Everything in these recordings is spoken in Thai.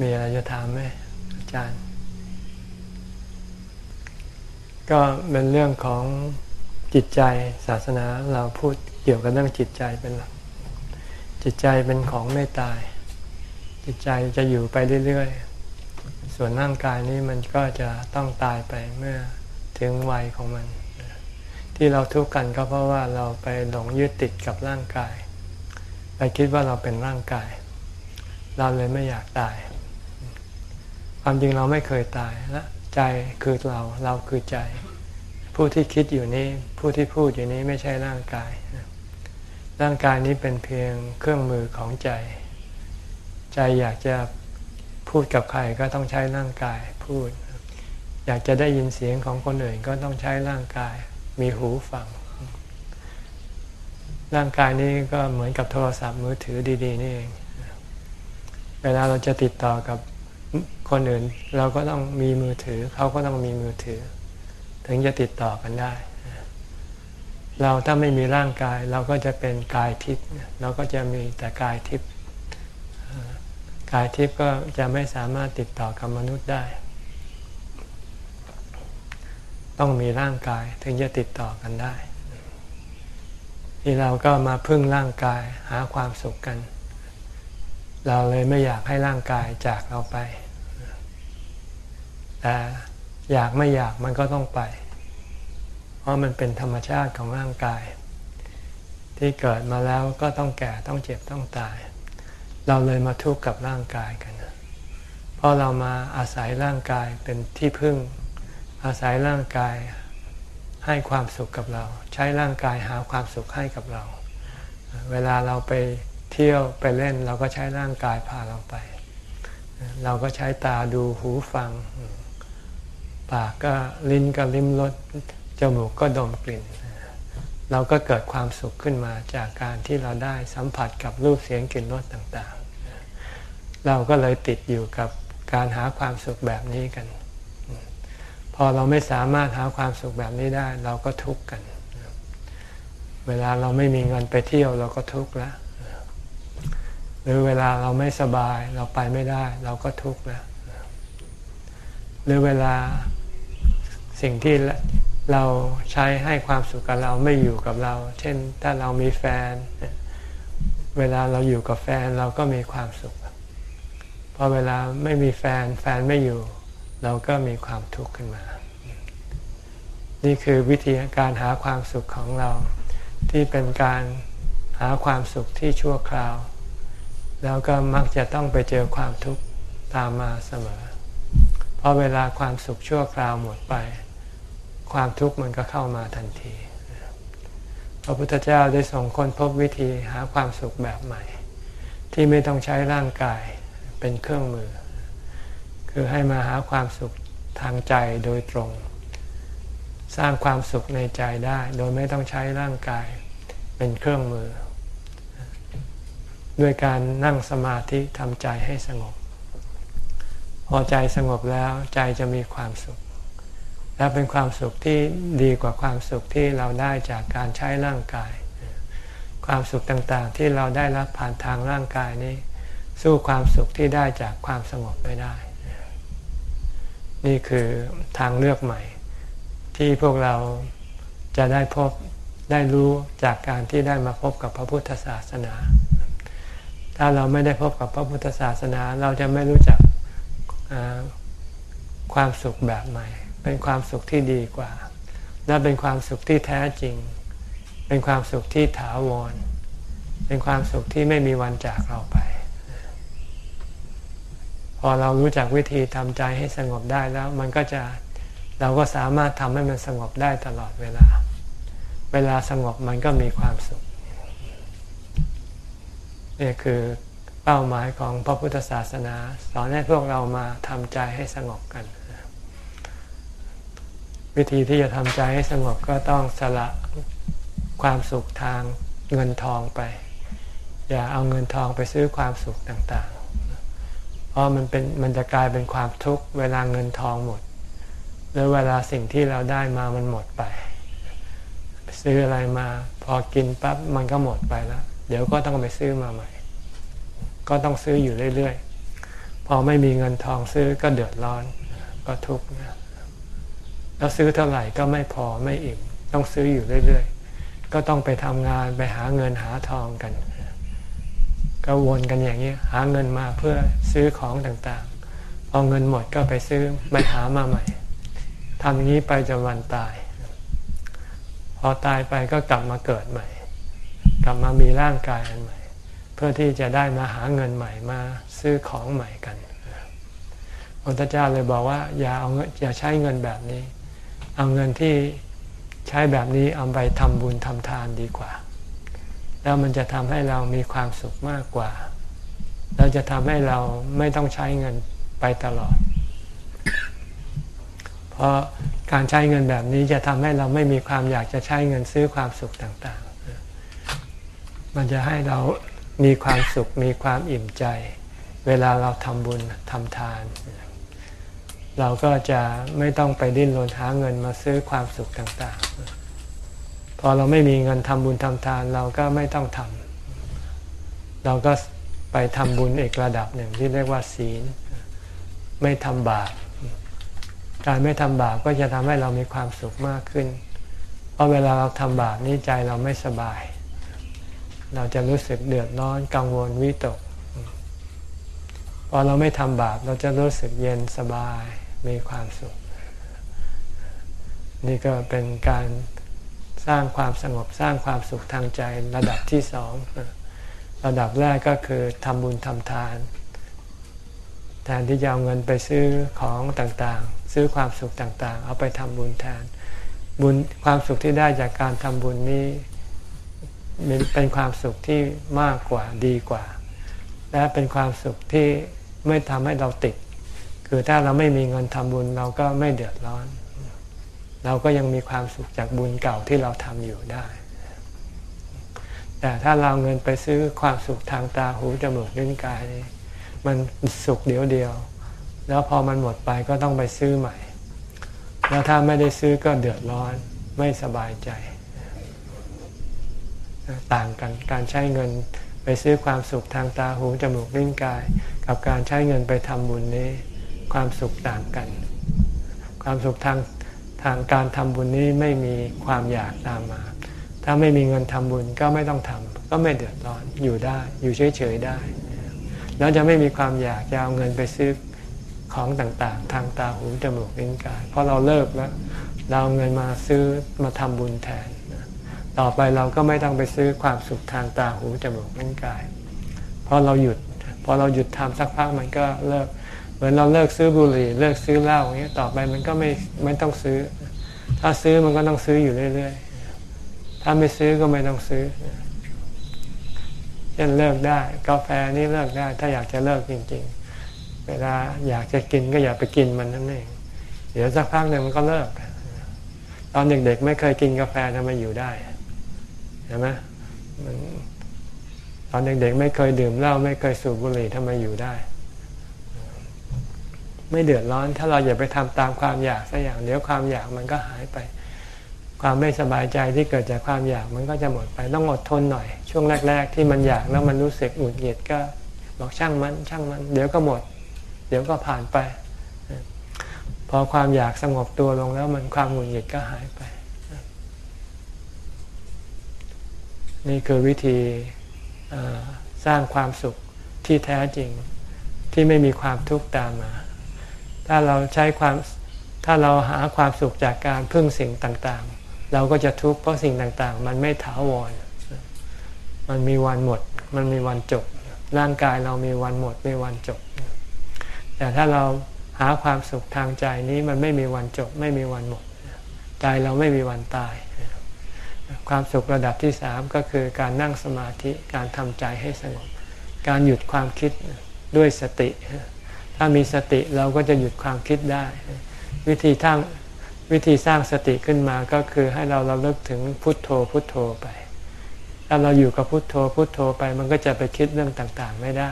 มีอะไรจะถามไหมอาจารย์ ก็เป็นเรื่องของจิตใจศาสนาเราพูดเกี่ยวกับเรื่องจิตใจเป็นหลักจิตใจเป็นของไม่ตาย จิตใจจะอยู่ไปเรื่อยๆ ส่วนร่างกายนี้มันก็จะต้องตายไปเมื่อถึงวัยของมัน ที่เราทุกข์กันก็เพราะว่าเราไปหลงยึดติดกับร่างกาย ไปคิดว่าเราเป็นร่างกาย เราเลยไม่อยากตาย ความจริงเราไม่เคยตายและใจคือเราเราคือใจ ผู้ที่คิดอยู่นี้ ผู้ที่พูดอยู่นี้ไม่ใช่ร่างกาย ร่างกายนี้เป็นเพียงเครื่องมือของใจ ใจอยากจะพูดกับใครก็ต้องใช้ร่างกายพูด อยากจะได้ยินเสียงของคนอื่นก็ต้องใช้ร่างกาย มีหูฟัง ร่างกายนี้ก็เหมือนกับโทรศัพท์มือถือดี ๆ นี่เองเวลาเราจะติดต่อกับ คนอื่นเราก็ต้องมีมือถือ เขาก็ต้องมีมือถือ ถึงจะติดต่อกันได้ เราถ้าไม่มีร่างกายเราก็จะเป็นกายทิพย์เราก็จะมีแต่กายทิพย์กายทิพย์ก็จะไม่สามารถติดต่อกับมนุษย์ได้ ต้องมีร่างกายถึงจะติดต่อกันได้ที่เราก็มาพึ่งร่างกายหาความสุขกัน เราเลยไม่อยากให้ร่างกายจากเราไป แต่อยากไม่อยากมันก็ต้องไป เพราะมันเป็นธรรมชาติของร่างกาย ที่เกิดมาแล้วก็ต้องแก่ต้องเจ็บต้องตาย เราเลยมาทุกข์กับร่างกายกันเพราะเรามาอาศัยร่างกายเป็นที่พึ่ง อาศัยร่างกายให้ความสุขกับเรา ใช้ร่างกายหาความสุขให้กับเรา เวลาเราไปเที่ยวไปเล่นเราก็ใช้ร่างกายพาเราไป เราก็ใช้ตาดูหูฟัง ปากก็ลิ้นก็ลิ้มรสจมูกก็ดมกลิ่น เราก็เกิดความสุขขึ้นมาจากการที่เราได้สัมผัสกับรูปเสียงกลิ่นรสต่างๆ เราก็เลยติดอยู่กับการหาความสุขแบบนี้กัน พอเราไม่สามารถหาความสุขแบบนี้ได้ เราก็ทุกข์กัน เวลาเราไม่มีเงินไปเที่ยวเราก็ทุกข์แล้วหรือเวลาเราไม่สบายเราไปไม่ได้ เราก็ทุกข์แล้วหรือเวลา สิ่งที่เราใช้ให้ความสุขกับเราไม่อยู่กับเรา เช่นถ้าเรามีแฟน เวลาเราอยู่กับแฟนเราก็มีความสุขพอเวลาไม่มีแฟนแฟนไม่อยู่ เราก็มีความทุกข์ขึ้นมา นี่คือวิธีการหาความสุขของเรา ที่เป็นการหาความสุขที่ชั่วคราว แล้วก็มักจะต้องไปเจอความทุกข์ตามมาเสมอ เพราะเวลาความสุขชั่วคราวหมดไป ความทุกข์มันก็เข้ามาทันที พระพุทธเจ้าได้ส่งคนพบวิธีหาความสุขแบบใหม่ ที่ไม่ต้องใช้ร่างกายเป็นเครื่องมือ คือให้มาหาความสุขทางใจโดยตรง สร้างความสุขในใจได้ โดยไม่ต้องใช้ร่างกายเป็นเครื่องมือ ด้วยการนั่งสมาธิทำใจให้สงบ พอใจสงบแล้วใจจะมีความสุข และเป็นความสุขที่ดีกว่าความสุขที่เราได้จากการใช้ร่างกาย ความสุขต่างๆที่เราได้รับผ่านทางร่างกายนี้ สู้ความสุขที่ได้จากความสงบไม่ได้ นี่คือทางเลือกใหม่ ที่พวกเราจะได้พบได้รู้จากการที่ได้มาพบกับพระพุทธศาสนา ถ้าเราไม่ได้พบกับพระพุทธศาสนา เราจะไม่รู้จักความสุขแบบใหม่ เป็นความสุขที่ดีกว่า และเป็นความสุขที่แท้จริง เป็นความสุขที่ถาวร เป็นความสุขที่ไม่มีวันจากเราไป พอเรารู้จักวิธีทำใจให้สงบได้แล้ว มันก็จะเราก็สามารถทำให้มันสงบได้ตลอดเวลา เวลาสงบมันก็มีความสุขนี่คือเป้าหมายของพระพุทธศาสนา สอนให้พวกเรามาทำใจให้สงบกัน วิธีที่จะทำใจให้สงบก็ต้องสละความสุขทางเงินทองไป อย่าเอาเงินทองไปซื้อความสุขต่างๆ เพราะมันเป็นมันจะกลายเป็นความทุกข์เวลาเงินทองหมด หรือเวลาสิ่งที่เราได้มามันหมดไป ซื้ออะไรมาพอกินปั๊บมันก็หมดไปแล้ว เดี๋ยวก็ต้องไปซื้อมาใหม่ ก็ต้องซื้ออยู่เรื่อยๆ พอไม่มีเงินทองซื้อก็เดือดร้อนก็ทุกข์นะ แล้วซื้อเท่าไหร่ก็ไม่พอไม่อิ่มต้องซื้ออยู่เรื่อยๆ ก็ต้องไปทำงานไปหาเงินหาทองกัน ก็วนกันอย่างนี้หาเงินมาเพื่อซื้อของต่างๆ พอเงินหมดก็ไปซื้อไปหามาใหม่ทำอย่างนี้ไปจนวันตาย พอตายไปก็กลับมาเกิดใหม่ กลับมามีร่างกายอันใหม่ เพื่อที่จะได้มาหาเงินใหม่มาซื้อของใหม่กันพระเจ้าเลยบอกว่าอย่าเอาอย่าใช้เงินแบบนี้ เอาเงินที่ใช้แบบนี้เอาไปทำบุญทำทานดีกว่า แล้วมันจะทำให้เรามีความสุขมากกว่า เราจะทำให้เราไม่ต้องใช้เงินไปตลอด เพราะการใช้เงินแบบนี้จะทำให้เราไม่มีความอยากจะใช้เงินซื้อความสุขต่าง ๆ มันจะให้เรามีความสุขมีความอิ่มใจ เวลาเราทำบุญทำทาน เราก็จะไม่ต้องไปดิ้นรนหาเงินมาซื้อความสุขต่างๆ พอเราไม่มีเงินทำบุญทำทานเราก็ไม่ต้องทำเราก็ไปทำบุญอีกระดับหนึ่งที่เรียกว่าศีล ไม่ทำบาปการไม่ทำบาปก็จะทำให้เรามีความสุขมากขึ้น เพราะเวลาเราทำบาปนี้ใจเราไม่สบาย เราจะรู้สึกเดือดร้อนกังวลวิตกพอเราไม่ทำบาปเราจะรู้สึกเย็นสบาย มีความสุข นี่ก็เป็นการสร้างความสงบสร้างความสุขทางใจระดับที่สองระดับแรกก็คือทำบุญทำทานแทนที่จะเอาเงินไปซื้อของต่างๆ ซื้อความสุขต่างๆ เอาไปทำบุญแทนบุญความสุขที่ได้จากการทำบุญนี้เป็นความสุขที่มากกว่าดีกว่า และเป็นความสุขที่ไม่ทำให้เราติด คือถ้าเราไม่มีเงินทำบุญเราก็ไม่เดือดร้อน เราก็ยังมีความสุขจากบุญเก่าที่เราทำอยู่ได้ แต่ถ้าเราเงินไปซื้อความสุขทางตาหูจมูกลิ้นกายนี่มันสุขเดียวเดียว แล้วพอมันหมดไปก็ต้องไปซื้อใหม่ แล้วถ้าไม่ได้ซื้อก็เดือดร้อนไม่สบายใจ ต่างกันการใช้เงินไปซื้อความสุขทางตาหูจมูกลิ้นกาย กับการใช้เงินไปทำบุญนี้ ความสุขต่างกัน ความสุขทางทางการทำบุญนี้ไม่มีความอยากตามมา ถ้าไม่มีเงินทำบุญก็ไม่ต้องทำก็ไม่เดือดร้อนอยู่ได้ อยู่เฉยๆได้ แล้วจะไม่มีความอยากจะเอาเงินไปซื้อของต่างๆ ทางตาหูจมูกลิ้นกายเพราะเราเลิกแล้ว เราเอาเงินมาซื้อมาทำบุญแทน ต่อไปเราก็ไม่ต้องไปซื้อความสุขทางตาหูจมูกลิ้นกาย เพราะเราหยุดพอเราหยุดทำสักพักมันก็เลิก มือนเราเลิกซื้อบุหรี่เลิกซื้อเหล้าอย่างเงี้ยต่อไปมันก็ไม่ไม่ต้องซื้อ ถ้าซื้อมันก็ต้องซื้ออยู่เรื่อยๆ ถ้าไม่ซื้อก็ไม่ต้องซื้อเช่นเลิกได้ กาแฟนี่เลิกได้ ถ้าอยากจะเลิกจริง ๆ เวลาอยากจะกินก็อย่าไปกินมันนั่นเองเดี๋ยวสักพักหนึ่งมันก็เลิก ตอนเด็กๆ ไม่เคยกินกาแฟทำไมอยู่ได้เห็นไหมตอนเด็กๆ ไม่เคยดื่มเหล้าไม่เคยสูบบุหรี่ทำไมอยู่ได้ ไม่เดือดร้อน ถ้าเราอย่าไปทำตามความอยากสักอย่างเดี๋ยวความอยากมันก็หายไป ความไม่สบายใจที่เกิดจากความอยากมันก็จะหมดไปต้องอดทนหน่อย ช่วงแรก ๆ ที่มันอยากแล้วมันรู้สึกหงุดหงิดก็บอกช่างมันช่างมัน เดี๋ยวก็หมด เดี๋ยวก็ผ่านไป พอความอยากสงบตัวลงแล้วมันความหงุดหงิดก็หายไป นี่คือวิธีสร้างความสุขที่แท้จริงที่ไม่มีความทุกข์ตามมา ถ้าเราใช้ความถ้าเราหาความสุขจากการพึ่งสิ่งต่างๆ เราก็จะทุกข์เพราะสิ่งต่างๆ มันไม่ถาวร มันมีวันหมด มันมีวันจบ ร่างกายเรามีวันหมด มีวันจบ แต่ถ้าเราหาความสุขทางใจนี้มันไม่มีวันจบ ไม่มีวันหมด ใจเราไม่มีวันตาย ความสุขระดับที่สามก็คือการนั่งสมาธิ การทำใจให้สงบ การหยุดความคิดด้วยสติ ถ้ามีสติเราก็จะหยุดความคิดได้ วิธีทั้งวิธีสร้างสติขึ้นมาก็คือให้เราเราเลิกถึงพุทโธพุทโธไป ถ้าเราอยู่กับพุทโธพุทโธไปมันก็จะไปคิดเรื่องต่างๆ ไม่ได้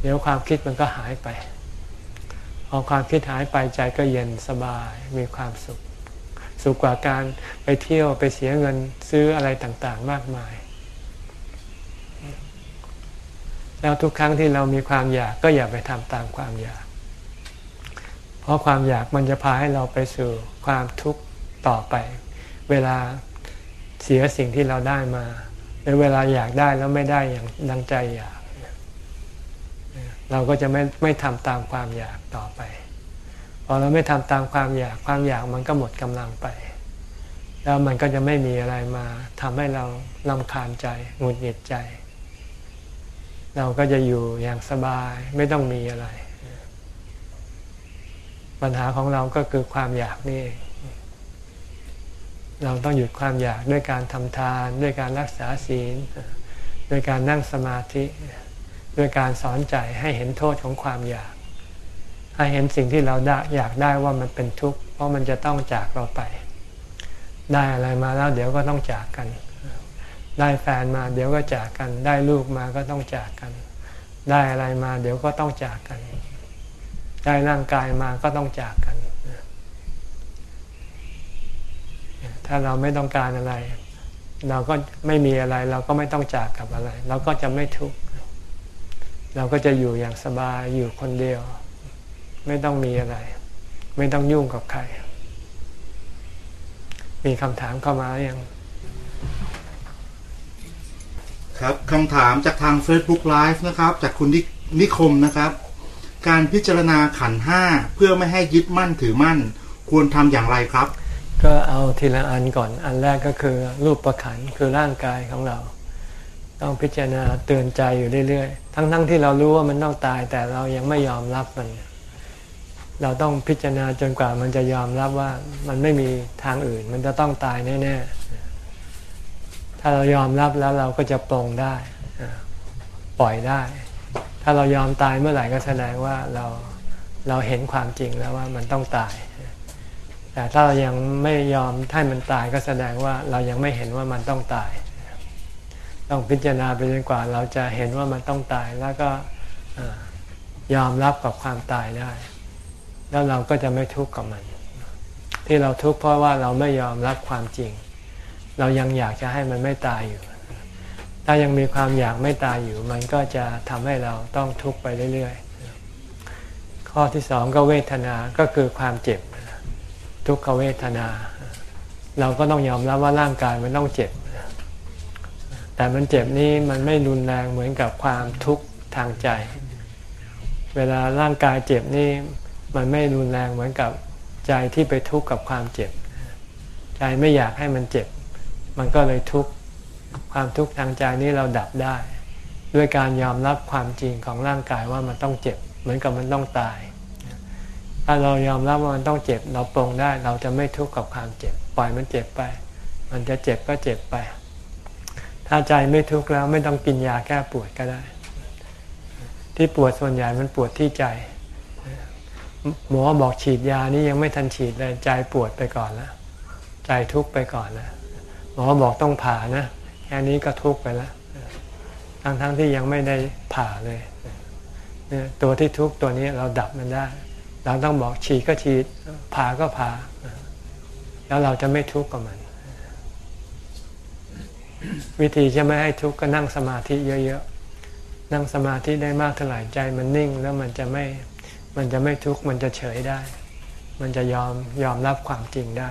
เดี๋ยวความคิดมันก็หายไปพอความคิดหายไปใจก็เย็นสบายมีความสุข สุขกว่าการไปเที่ยวไปเสียเงินซื้ออะไรต่างๆ มากมาย แล้วทุกครั้งที่เรามีความอยากก็อย่าไปทำตามความอยาก เพราะความอยากมันจะพาให้เราไปสู่ความทุกข์ต่อไป เวลาเสียสิ่งที่เราได้มา หรือเวลาอยากได้แล้วไม่ได้อย่างดังใจอยาก เราก็จะไม่ไม่ทำตามความอยากต่อไป พอเราไม่ทำตามความอยากความอยากมันก็หมดกำลังไป แล้วมันก็จะไม่มีอะไรมาทำให้เราลำคาญใจหงุดหงิดใจ เราก็จะอยู่อย่างสบายไม่ต้องมีอะไร ปัญหาของเราก็คือความอยากนี่เองเราต้องหยุดความอยากด้วยการทำทาน ด้วยการรักษาศีล ด้วยการนั่งสมาธิ ด้วยการสอนใจให้เห็นโทษของความอยาก ให้เห็นสิ่งที่เราอยากได้ว่ามันเป็นทุกข์เพราะมันจะต้องจากเราไป ได้อะไรมาแล้วเดี๋ยวก็ต้องจากกัน ได้แฟนมาเดี๋ยวก็จากกัน ได้ลูกมาก็ต้องจากกัน ได้อะไรมาเดี๋ยวก็ต้องจากกัน ได้ร่างกายมาก็ต้องจากกัน ถ้าเราไม่ต้องการอะไร เราก็ไม่มีอะไร เราก็ไม่ต้องจากกับอะไร เราก็จะไม่ทุกข์เราก็จะอยู่อย่างสบายอยู่คนเดียว ไม่ต้องมีอะไร ไม่ต้องยุ่งกับใคร มีคำถามเข้ามาอยัง ครับคำถามจากทาง Facebook Live นะครับ จากคุณนิคมนะครับ การพิจารณาขันห้าเพื่อไม่ให้ยึดมั่นถือมั่น ควรทำอย่างไรครับ ก็เอาทีละอันก่อนอันแรกก็คือรูปประขันคือร่างกายของเรา ต้องพิจารณาเตือนใจอยู่เรื่อยๆ ทั้งๆทที่เรารู้ว่ามันต้องตายแต่เรายังไม่ยอมรับมัน เราต้องพิจารณาจนกว่ามันจะยอมรับว่ามันไม่มีทางอื่น มันจะต้องตายแน่ๆ ถ้าเรายอมรับแล้วเราก็จะปลงได้ปล่อยได้ ถ้าเรายอมตายเมื่อไหร่ก็แสดงว่าเราเราเห็นความจริงแล้วว่ามันต้องตาย แต่ถ้าเรายังไม่ยอมให้มันตายก็แสดงว่าเรายังไม่เห็นว่ามันต้องตาย ต้องพิจารณาไปจนกว่า เราจะเห็นว่ามันต้องตายแล้วก็ยอมรับกับความตายได้ แล้วเราก็จะไม่ทุกข์กับมัน ที่เราทุกข์เพราะว่าเราไม่ยอมรับความจริง เรายังอยากจะให้มันไม่ตายอยู่ ถ้ายังมีความอยากไม่ตายอยู่ มันก็จะทำให้เราต้องทุกข์ไปเรื่อยๆ ข้อที่สองก็เวทนา ก็คือความเจ็บ ทุกขเวทนา เราก็ต้องยอมรับว่าร่างกายมันต้องเจ็บ แต่มันเจ็บนี้มันไม่รุนแรงเหมือนกับความทุกข์ทางใจ เวลาร่างกายเจ็บนี่มันไม่รุนแรงเหมือนกับใจที่ไปทุกข์กับความเจ็บ ใจไม่อยากให้มันเจ็บ มันก็เลยทุกข์ความทุกข์ทางใจนี้เราดับได้ ด้วยการยอมรับความจริงของร่างกายว่ามันต้องเจ็บ เหมือนกับมันต้องตาย ถ้าเรายอมรับว่ามันต้องเจ็บ เราปรงได้ เราจะไม่ทุกข์กับความเจ็บ ปล่อยมันเจ็บไป มันจะเจ็บก็เจ็บไป ถ้าใจไม่ทุกข์แล้วไม่ต้องกินยาแก้ปวดก็ได้ ที่ปวดส่วนใหญ่มันปวดที่ใจหมอบอกฉีดยานี่ยังไม่ทันฉีดเลยใจปวดไปก่อนแล้วใจทุกข์ไปก่อนแล้ว มอบอกต้องผ่านะ แค่นี้ก็ทุกข์ไปแล้วทั้งๆทที่ยังไม่ได้ผ่าเลยเนี่ยตัวที่ทุกข์ตัวนี้เราดับมันได้ เราต้องบอกฉีดก็ฉีดผ่าก็ผ่า แล้วเราจะไม่ทุกข์กับมัน วิธีจะไม่ให้ทุกข์ก็นั่งสมาธิเยอะๆ นั่งสมาธิได้มากเท่าไหร่ใจมันนิ่งแล้วมันจะไม่มันจะไม่ทุกข์มันจะเฉยได้ มันจะยอมยอมรับความจริงได้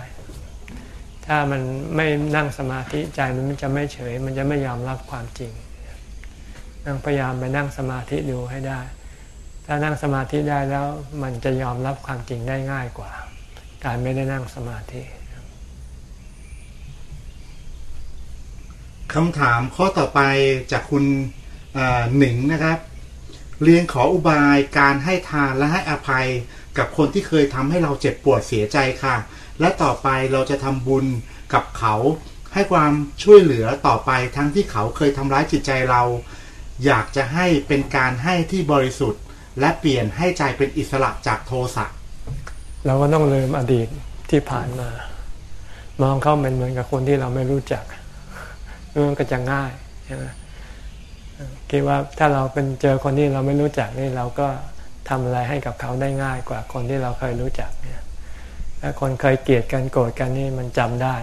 ถ้ามันไม่นั่งสมาธิใจมันจะไม่เฉย มันจะไม่ยอมรับความจริงนั่งพยายามไปนั่งสมาธิดูให้ได้ ถ้านั่งสมาธิได้แล้วมันจะยอมรับความจริงได้ง่ายกว่า การไม่ได้นั่งสมาธิคำถามข้อต่อไปจากคุณหนิงนะครับ เรียนขออุบายการให้ทานและให้อภัยกับคนที่เคยทำให้เราเจ็บปวดเสียใจค่ะ และต่อไปเราจะทำบุญกับเขาให้ความช่วยเหลือต่อไปทั้งที่เขาเคยทำร้ายจิตใจเรา อยากจะให้เป็นการให้ที่บริสุทธิ์ และเปลี่ยนให้ใจเป็นอิสระจากโทสะเราก็ต้องลืมอดีตที่ผ่านมา มองเข้าเป็นเหมือนกับคนที่เราไม่รู้จักเรื่องก็จะง่ายใช่ไหมคิดว่าถ้าเราเป็นเจอคนที่เราไม่รู้จักนี่เราก็ทำอะไรให้กับเขาได้ง่ายกว่าคนที่เราเคยรู้จักเนี่ย ถ้าคนเคยเกลียดกันโกรธกันนี่มันจำได้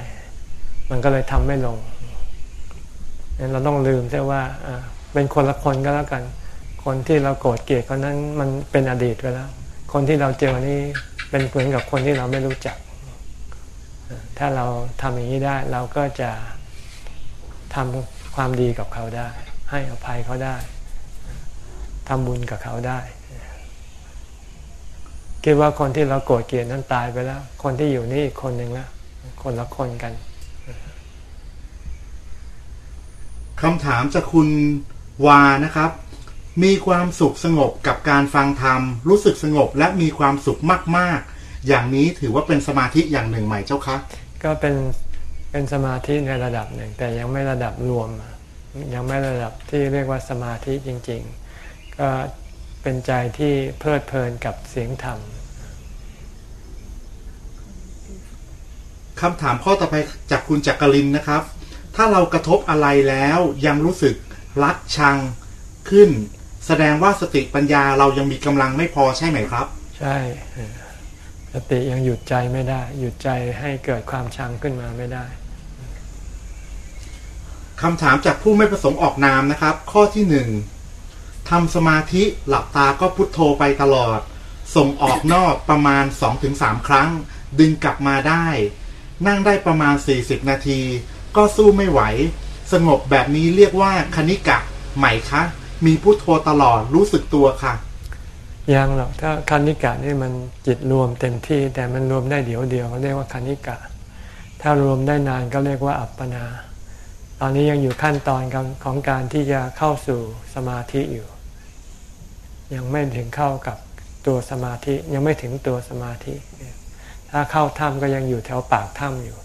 มันก็เลยทำไม่ลงเราต้องลืมใช่ว่าเป็นคนละคนก็แล้วกัน คนที่เราโกรธเกลียดคนนั้นมันเป็นอดีตไปแล้ว คนที่เราเจอนี่เป็นเหมือนกับคนที่เราไม่รู้จัก ถ้าเราทำอย่างนี้ได้เราก็จะทำความดีกับเขาได้ ให้อภัยเขาได้ทำบุญกับเขาได้ คิดว่าคนที่เราโกรธเกลียดนั้นตายไปแล้ว คนที่อยู่นี่อีกคนหนึ่งแล้วคนละคนกันคำถามจากคุณวานะครับ มีความสุขสงบกับการฟังธรรม รู้สึกสงบและมีความสุขมาก ๆ อย่างนี้ถือว่าเป็นสมาธิอย่างหนึ่งไหมเจ้าคะก็เป็นเป็นสมาธิในระดับหนึ่ง แต่ยังไม่ระดับรวม ยังไม่ระดับที่เรียกว่าสมาธิจริง ๆ ก็เป็นใจที่เพลิดเพลินกับเสียงธรรม คำถามข้อต่อไปจากคุณจักรินนะครับ ถ้าเรากระทบอะไรแล้วยังรู้สึกรักชังขึ้น แสดงว่าสติปัญญาเรายังมีกำลังไม่พอใช่ไหมครับ ใช่ สติยังหยุดใจไม่ได้ หยุดใจให้เกิดความชังขึ้นมาไม่ได้คำถามจากผู้ไม่ประสงค์ออกนามนะครับ ข้อที่หนึ่งทำสมาธิหลับตาก็พุทโธไปตลอด ส่งออกนอกประมาณ 2-3 ครั้ง ดึงกลับมาได้ นั่งได้ประมาณ 40 นาที ก็สู้ไม่ไหว สงบแบบนี้เรียกว่าคณิกะใหม่คะ มีพุโทโธตลอดรู้สึกตัวค่ะ ยังหรอกถ้าคณิกะนี่มันจิตรวมเต็มที่แต่มันรวมได้เดี๋ยวเดียวเรียกว่าคณิกะ ถ้ารวมได้นานก็เรียกว่าอัปปนา ตอนนี้ยังอยู่ขั้นตอนของการที่จะเข้าสู่สมาธิอยู่ ยังไม่ถึงเข้ากับตัวสมาธิยังไม่ถึงตัวสมาธิ ถ้าเข้าถ้ำก็ยังอยู่แถวปากถ้ำอยู่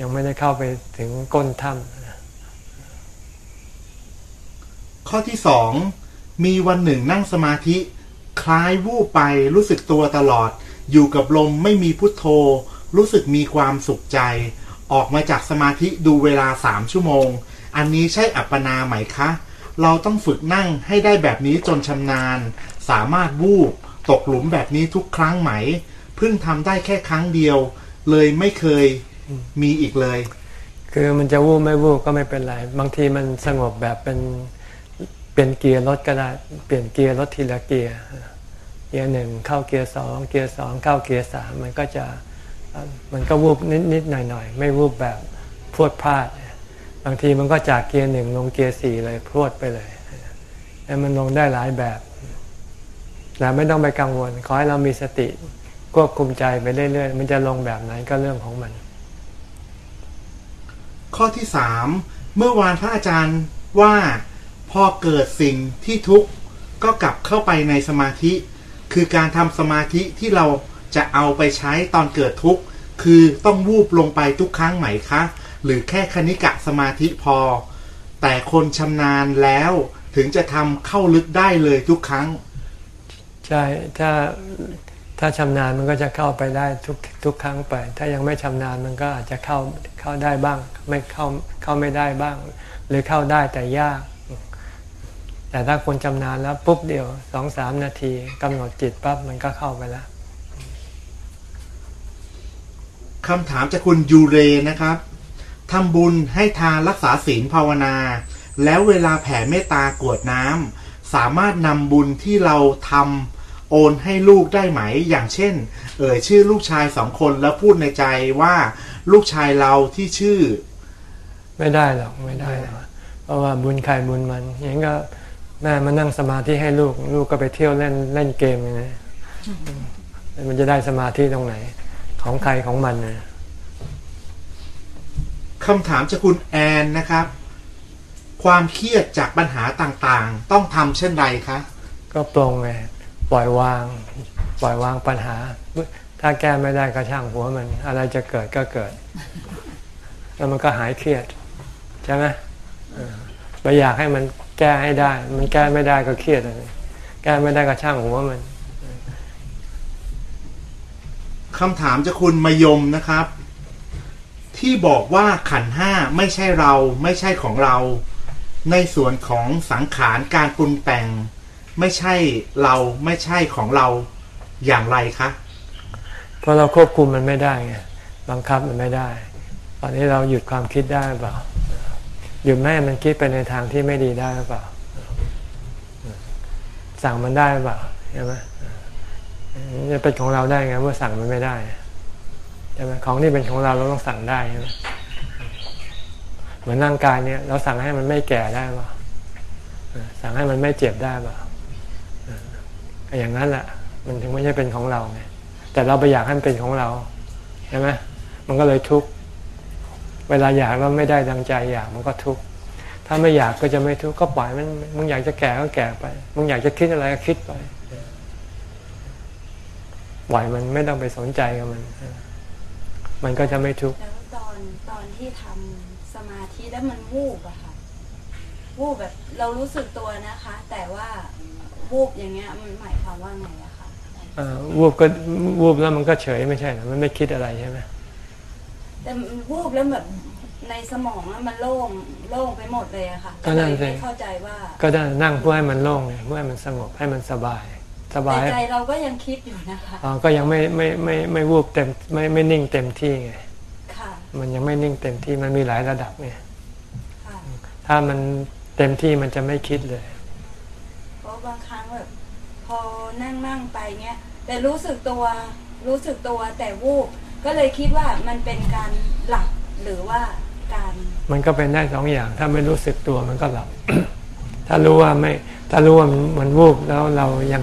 ยังไม่ได้เข้าไปถึงก้นถ้ำข้อที่สองมีวันหนึ่งนั่งสมาธิ คล้ายวูบไปรู้สึกตัวตลอด อยู่กับลมไม่มีพุทโธ รู้สึกมีความสุขใจ ออกมาจากสมาธิดูเวลาสามชั่วโมง อันนี้ใช่อัปปนาไหมคะ เราต้องฝึกนั่งให้ได้แบบนี้จนชำนาญ สามารถวูบตกหลุมแบบนี้ทุกครั้งไหม เพิ่งทำได้แค่ครั้งเดียว เลยไม่เคยมีอีกเลย คือมันจะวูบไม่วูบก็ไม่เป็นไร บางทีมันสงบแบบเป็นเปลี่ยนเกียร์รถก็ได้เปลี่ยนเกียร์รถทีละเกียร์เกียร์หนึ่งเข้าเกียร์สองเกียร์สองเข้าเกียร์สามมันก็จะมันก็วูบนิดนิดหน่อยหน่อยไม่วูบแบบพวดพลาด บางทีมันก็จากเกียร์หนึ่งลงเกียร์สี่เลยพรวดไปเลยแล้วมันลงได้หลายแบบแต่ไม่ต้องไปกังวล ขอให้เรามีสติ ควบคุมใจไปเรื่อยๆ มันจะลงแบบไหนก็เรื่องของมัน ข้อที่สามเมื่อวานพระอาจารย์ว่าพอเกิดสิ่งที่ทุกข์ก็กลับเข้าไปในสมาธิ คือการทำสมาธิที่เราจะเอาไปใช้ตอนเกิดทุกข์คือต้องวูบลงไปทุกครั้งไหมคะ หรือแค่คณิกะสมาธิพอ แต่คนชำนาญแล้วถึงจะทำเข้าลึกได้เลยทุกครั้ง ใช่ ถ้า ถ้าชำนาญมันก็จะเข้าไปได้ทุกทุกครั้งไป ถ้ายังไม่ชำนาญมันก็อาจจะเข้าเข้าได้บ้าง ไม่เข้าเข้าไม่ได้บ้าง หรือเข้าได้แต่ยาก แต่ถ้าคนชำนาญแล้วปุ๊บเดียวสองสามนาทีกำหนดจิตปั๊บมันก็เข้าไปแล้วคำถามจากคุณยูเรนะครับทำบุญให้ทานรักษาศีลภาวนา แล้วเวลาแผ่เมตตากวดน้ำสามารถนำบุญที่เราทำ โอนให้ลูกได้ไหม อย่างเช่น เอ่ยชื่อลูกชายสองคนแล้วพูดในใจว่าลูกชายเราที่ชื่อ ไม่ได้หรอกไม่ได้หรอกเพราะว่าบุญใครบุญมันอย่างก็แม่มานั่งสมาธิให้ลูกลูกก็ไปเที่ยวเล่นเล่นเกมอย่างนี้มันจะได้สมาธิตรงไหน ของใครของมันนะคำถามจากคุณแอนนะครับ ความเครียดจากปัญหาต่างๆ ต้องทำเช่นไรคะก็ปรงไง ปล่อยวาง ปล่อยวางปัญหา ถ้าแก้ไม่ได้ก็ช่างหัวมัน อะไรจะเกิดก็เกิด แล้วมันก็หายเครียด ใช่ไหมเราอยากให้มันแก้ให้ได้ มันแก้ไม่ได้ก็เครียดแก้ไม่ได้ก็ช่างหัวมันคำถามจะคุณมยมนะครับ ที่บอกว่าขันห้าไม่ใช่เราไม่ใช่ของเรา ในส่วนของสังขารการปรุงแต่ง ไม่ใช่เราไม่ใช่ของเราอย่างไรคะเพราะเราควบคุมมันไม่ได้ไงบังคับมันไม่ได้ ตอนนี้เราหยุดความคิดได้เปล่าหยุดแม่มันคิดไปในทางที่ไม่ดีได้เปล่าสั่งมันได้เปล่าใช่ไหมจะเป็นของเราได้ไงเมื่อสั่งมันไม่ได้ใช่ไหมของที่เป็นของเราเราต้องสั่งได้ใช่ไหมเหมือนร่างกายเนี่ย เราสั่งให้มันไม่แก่ได้เปล่าสั่งให้มันไม่เจ็บได้เปล่า อย่างนั้นแหละมันถึงไม่ใช่เป็นของเราไงแต่เราไปอยากให้มันเป็นของเราใช่ไหมมันก็เลยทุกข์เวลาอยากแล้วไม่ได้ดังใจอยากมันก็ทุกข์ถ้าไม่อยากก็จะไม่ทุกข์ก็ปล่อยมันมึงอยากจะแก่ก็แก่ไปมึงอยากจะคิดอะไรก็คิดไปปล่อยมันไม่ต้องไปสนใจกับมัน มันก็จะไม่ทุกข์แล้วตอนตอนที่ทำสมาธิแล้วมันวูบอะค่ะวูบแบบเรารู้สึกตัวนะคะ แต่ว่า วูบอย่างเงี้ยมันหมายความว่าไงอะคะวูบก็วูบแล้วมันก็เฉยไม่ใช่หรอมันไม่คิดอะไรใช่ไหมแต่วูบแล้วแบบในสมองมันโล่งโล่งไปหมดเลยอะค่ะก็นั่นเองเข้าใจว่า ก็ได้นั่งเพื่อให้มันโล่งเพื่อให้มันสงบให้มันสบายสบายใจเราก็ยังคิดอยู่นะคะอ๋อก็ยังไม่ไม่ไม่ไม่วูบเต็มไม่ไม่นิ่งเต็มที่ไงค่ะมันยังไม่นิ่งเต็มที่มันมีหลายระดับไงถ้ามันเต็มที่มันจะไม่คิดเลยเพราะ บางครั้งแบบพอนั่งนั่งไปเงี้ยแต่รู้สึกตัวรู้สึกตัวแต่วูบก็เลยคิดว่ามันเป็นการหลับหรือว่าการมันก็เป็นได้สองอย่าง ถ้าไม่รู้สึกตัวมันก็หลับ ถ้ารู้ว่าไม่ ถ้ารู้ว่ามันวูบแล้วเรายัง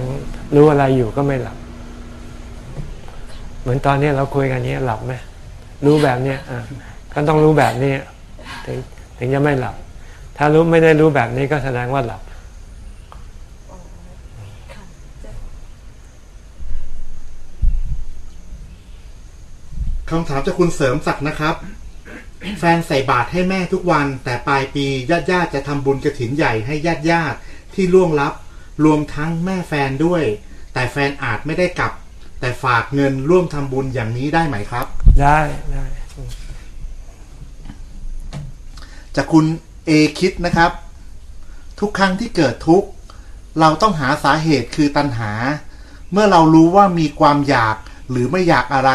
รู้อะไรอยู่ก็ไม่หลับ เหมือนตอนนี้เราคุยกันนี้หลับไหมรู้แบบเนี้ยอะก็ต้องรู้แบบนี้ถึงถึงจะไม่หลับ ถ้ารู้ไม่ได้รู้แบบนี้ก็แสดงว่าหลับ คำถามจากคุณเสริมศักดิ์นะครับ แฟนใส่บาตรให้แม่ทุกวัน แต่ปลายปีญาติญาติจะทำบุญกระถินใหญ่ให้ญาติญาติที่ล่วงลับ รวมทั้งแม่แฟนด้วย แต่แฟนอาจไม่ได้กลับ แต่ฝากเงินร่วมทำบุญอย่างนี้ได้ไหมครับ ได้ได้จากคุณเอคิดนะครับ ทุกครั้งที่เกิดทุกข์เราต้องหาสาเหตุคือตัณหา เมื่อเรารู้ว่ามีความอยากหรือไม่อยากอะไร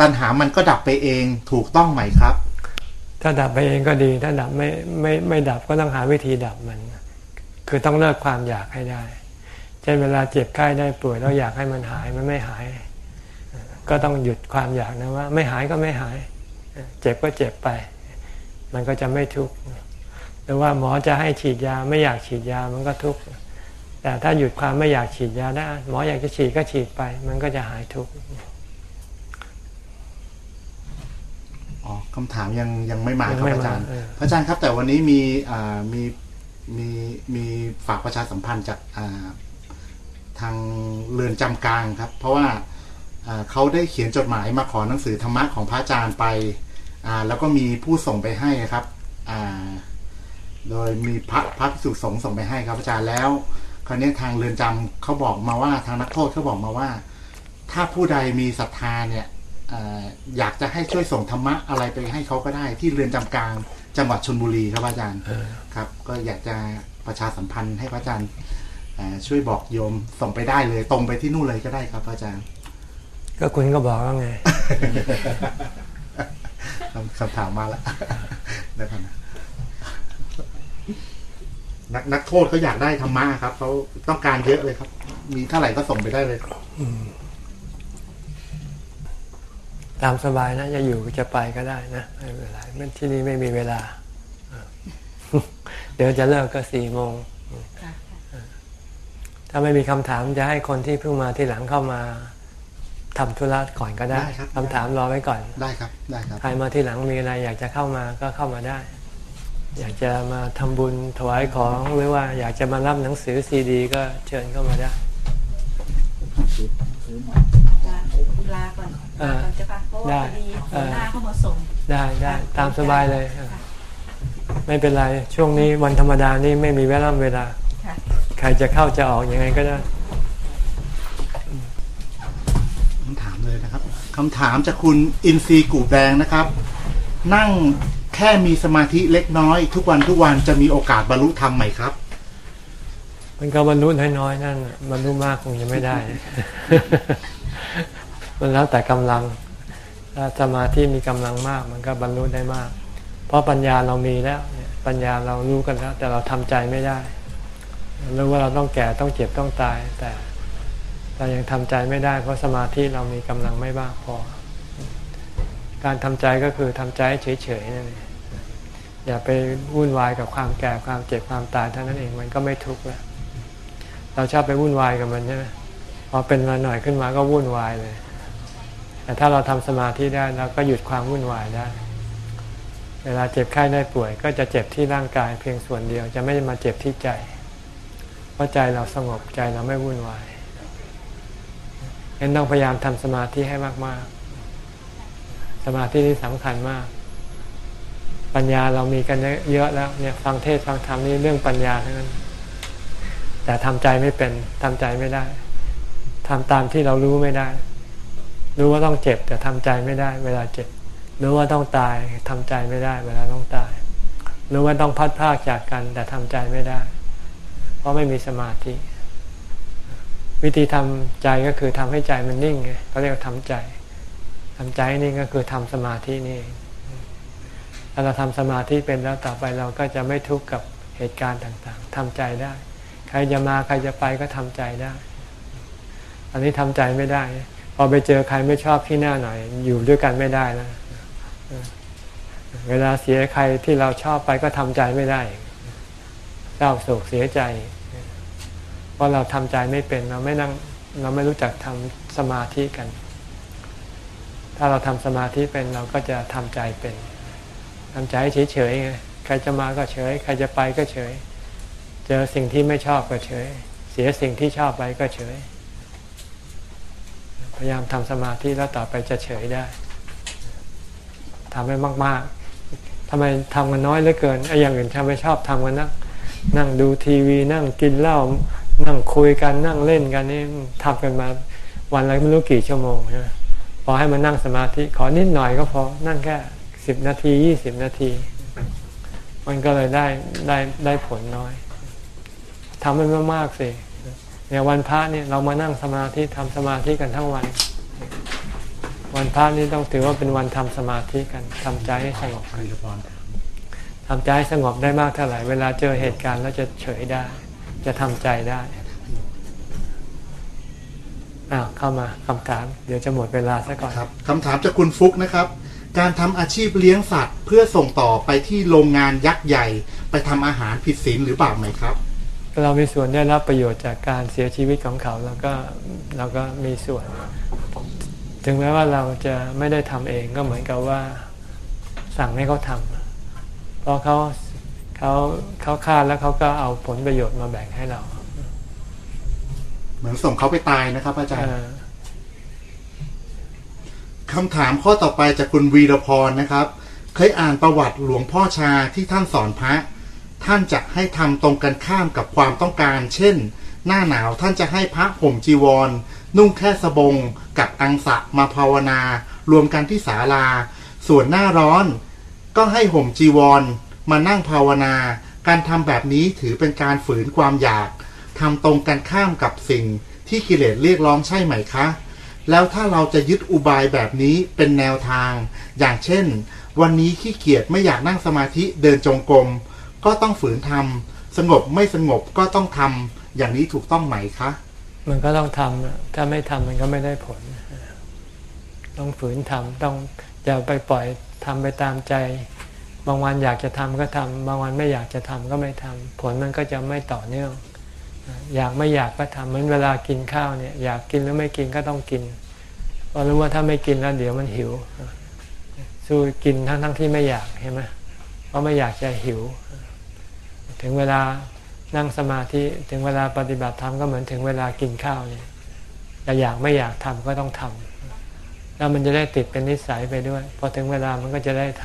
ตัณหามันก็ดับไปเองถูกต้องไหมครับ ถ้าดับไปเองก็ดี ถ้าดับไม่ไม่ไม่ดับก็ต้องหาวิธีดับมัน คือต้องเลิกความอยากให้ได้ เช่นเวลาเจ็บไข้ได้ป่วยเราอยากให้มันหายมันไม่หาย ก็ต้องหยุดความอยากนะว่า ไม่หายก็ไม่หาย เจ็บก็เจ็บไป มันก็จะไม่ทุกข์หรือว่าหมอจะให้ฉีดยาไม่อยากฉีดยามันก็ทุกข์แต่ถ้าหยุดความไม่อยากฉีดยาได้หมออยากจะฉีดก็ฉีดไป มันก็จะหายทุกข์ อ๋อคำถามยังยังไม่มาครับอาจารย์ พระอาจารย์ครับ แต่วันนี้มีอ่ามีมีมีฝากประชาสัมพันธ์จากอ่าทางเรือนจำกลางครับ เพราะว่าเขาได้เขียนจดหมายมาขอหนังสือธรรมะของพระอาจารย์ไปอ่าแล้วก็มีผู้ส่งไปให้ครับอ่าโดยมีพระพระภิกษุสงฆ์ส่งไปให้ครับอาจารย์แล้ว คราวนี้ทางเรือนจำเขาบอกมาว่าทางนักโทษเขาบอกมาว่า ถ้าผู้ใดมีศรัทธาเนี่ย อยากจะให้ช่วยส่งธรรมะอะไรไปให้เขาก็ได้ ที่เรือนจำกลางจังหวัดชนบุรีครับอาจารย์ครับ ก็อยากจะประชาสัมพันธ์ให้พระอาจารย์ช่วยบอกโยมส่งไปได้เลย ตรงไปที่นู่นเลยก็ได้ครับอาจารย์ ก็คุณก็บอกว่าไงคำถามมาแล้วได้ครับนักนักโทษเขาอยากได้ธรรมะครับเขาต้องการเยอะเลยครับ มีเท่าไหร่ก็ส่งไปได้เลย ตามสบายนะจะอยู่จะไปก็ได้นะไม่เป็นไรที่นี่ไม่มีเวลา เดี๋ยวจะเลิกก็สี่โมงถ้าไม่มีคำถามจะให้คนที่เพิ่งมาที่หลังเข้ามาทำธุระก่อนก็ได้คำถามรอไว้ก่อนได้ครับได้ครับใครมาที่หลังมีอะไร อยากจะเข้ามาก็เข้ามาได้ อยากจะมาทำบุญถวายของหรือว่า อยากจะมารับหนังสือซีดี ก็เชิญเข้ามาได้ลาก่อน ก่อนจะปะเพราะว่าพอดีหัวหน้าเข้ามาส่งได้ได้ตามสบายเลย ไม่เป็นไร ช่วงนี้วันธรรมดานี่ไม่มีเวลาเวลา ใครจะเข้าจะออกอยังไงก็ได้คำถามเลยนะครับคำถามจากคุณอินซีกูแดงนะครับ นั่งแค่มีสมาธิเล็กน้อย ทุกวันทุกวันจะมีโอกาสบรรลุธรรมไหมครับ มันก็บรรลุน้อยๆนั่นบรรลุมากคงจะไม่ได้ มันแล้วแต่กำลัง ถ้าสมาธิมีกำลังมาก มันก็บรรลุได้มาก เพราะปัญญาเรามีแล้วปัญญาเรารู้กันแล้ว แต่เราทำใจไม่ได้รู้ว่าเราต้องแก่ต้องเจ็บต้องตาย แต่เรายังทำใจไม่ได้ เพราะสมาธิเรามีกำลังไม่มากพอ การทำใจก็คือทำใจเฉยๆนั่นเองอย่าไปวุ่นวายกับความแก่ความเจ็บความตายเท่านั้นเองมันก็ไม่ทุกข์แล้วเราชอบไปวุ่นวายกับมันใช่ไหมพอเป็นมาหน่อยขึ้นมาก็วุ่นวายเลย แต่ถ้าเราทำสมาธิได้เราก็หยุดความวุ่นวายได้ เวลาเจ็บไข้ได้ป่วย ก็จะเจ็บที่ร่างกายเพียงส่วนเดียวจะไม่มาเจ็บที่ใจ เพราะใจเราสงบใจเราไม่วุ่นวายงั้นต้องพยายามทำสมาธิให้มาก ๆ สมาธินี่สำคัญมาก ปัญญาเรามีกันเยอะแล้วเนี่ยฟังเทศฟังธรรมนี่เรื่องปัญญาทั้งนั้น แต่ทำใจไม่เป็นทำใจไม่ได้ทำตามที่เรารู้ไม่ได้ รู้ว่าต้องเจ็บแต่ทำใจไม่ได้ เวลาเจ็บ รู้ว่าต้องตายทำใจไม่ได้ เวลาต้องตาย รู้ว่าต้องพัดพากจากกันแต่ทำใจไม่ได้ เพราะไม่มีสมาธิ วิธีทำใจก็คือทำให้ใจมันนิ่งไงเขาเรียกว่าทำใจทำใจนิ่งก็คือทำสมาธินี่เองถ้าเราทำสมาธิเป็นแล้วต่อไปเราก็จะไม่ทุกข์กับเหตุการณ์ต่างๆทำใจได้ ใครจะมาใครจะไปก็ทำใจได้ อันนี้ทำใจไม่ได้ อไปเจอใครไม่ชอบที่หน้าหน่อย อยู่ด้วยกันไม่ได้นะ เวลาเสียใครที่เราชอบไปก็ทำใจไม่ได้เศร้าโศกเสียใจ เพราะเราทำใจไม่เป็นเราไม่นั่งเราไม่รู้จักทำสมาธิกัน ถ้าเราทำสมาธิเป็นเราก็จะทำใจเป็นทำใจเฉยๆไงใครจะมาก็เฉย ใครจะไปก็เฉย เจอสิ่งที่ไม่ชอบก็เฉย เสียสิ่งที่ชอบไปก็เฉย พยายามทำสมาธิแล้วต่อไปจะเฉยได้ทำให้มาก ๆทำไมทำกันน้อยเหลือเกินไอ้อย่างอื่นทำไมชอบทำกันนักนั่งดูทีวีนั่งกินเหล้านั่งคุยกันนั่งเล่นกันนี่ทำกันมาวันละไม่รู้กี่ชั่วโมงใช่ไหมพอให้มานั่งสมาธิขอนิดหน่อยก็พอนั่งแค่สิบนาทียี่สิบนาที มันก็เลยได้ได้ได้ผลน้อยทำมันมากๆสิ เนี่ยวันพระเนี่ยเรามานั่งสมาธิทำสมาธิกันทั้งวัน วันพระนี่ต้องถือว่าเป็นวันทำสมาธิกันทำใจให้สงบกันทำใจให้สงบได้มากเท่าไหร่เวลาเจอเหตุการณ์แล้วจะเฉยได้ จะทำใจได้อ้าวเข้ามาคำถาม เดี๋ยวจะหมดเวลาซะก่อนครับคำถามจากคุณฟุกนะครับ การทำอาชีพเลี้ยงสัตว์ เพื่อส่งต่อไปที่โรงงานยักษ์ใหญ่ ไปทำอาหารผิดศีลหรือเปล่าไหมครับ เรามีส่วนได้รับประโยชน์จากการเสียชีวิตของเขาแล้วก็เราก็มีส่วน ถึงแม้ว่าเราจะไม่ได้ทำเองก็เหมือนกับว่าสั่งให้เขาทำเพราะเขาเขาเขาฆ่าแล้วเขาก็เอาผลประโยชน์มาแบ่งให้เรา เหมือนส่งเขาไปตายนะครับ อาจารย์เออคำถามข้อต่อไปจากคุณวีรพรนะครับ เคยอ่านประวัติหลวงพ่อชาที่ท่านสอนพระ ท่านจะให้ทำตรงกันข้ามกับความต้องการ เช่น หน้าหนาวท่านจะให้พระห่มจีวร นุ่งแค่สบง กับอังสะมาภาวนา รวมกันที่ศาลา ส่วนหน้าร้อน ก็ให้ห่มจีวร มานั่งภาวนา การทำแบบนี้ถือเป็นการฝืนความอยากทำตรงกันข้ามกับสิ่งที่กิเลสเรียกร้องใช่ไหมคะ แล้วถ้าเราจะยึดอุบายแบบนี้เป็นแนวทาง อย่างเช่น วันนี้ขี้เกียจไม่อยากนั่งสมาธิเดินจงกรม ก็ต้องฝืนทำสงบไม่สงบก็ต้องทำอย่างนี้ถูกต้องไหมคะ มันก็ต้องทำอะถ้าไม่ทำมันก็ไม่ได้ผล ต้องฝืนทำต้องอย่าไปปล่อยทำไปตามใจ บางวันอยากจะทำก็ทำบางวันไม่อยากจะทำก็ไม่ทำผลมันก็จะไม่ต่อเนื่องอยากไม่อยากก็ทำเหมือนเวลากินข้าวเนี่ย อยากกินหรือไม่กินก็ต้องกินเพราะรู้ว่าถ้าไม่กินแล้วเดี๋ยวมันหิวสู้กินทั้งทั้งที่ไม่อยากเห็นไหมเพราะไม่อยากจะหิว ถึงเวลานั่งสมาธิถึงเวลาปฏิบัติธรรมก็เหมือนถึงเวลากินข้าวเนี่ยจะอยากไม่อยากทำก็ต้องทำแล้วมันจะได้ติดเป็นนิสัยไปด้วยพอถึงเวลามันก็จะได้ท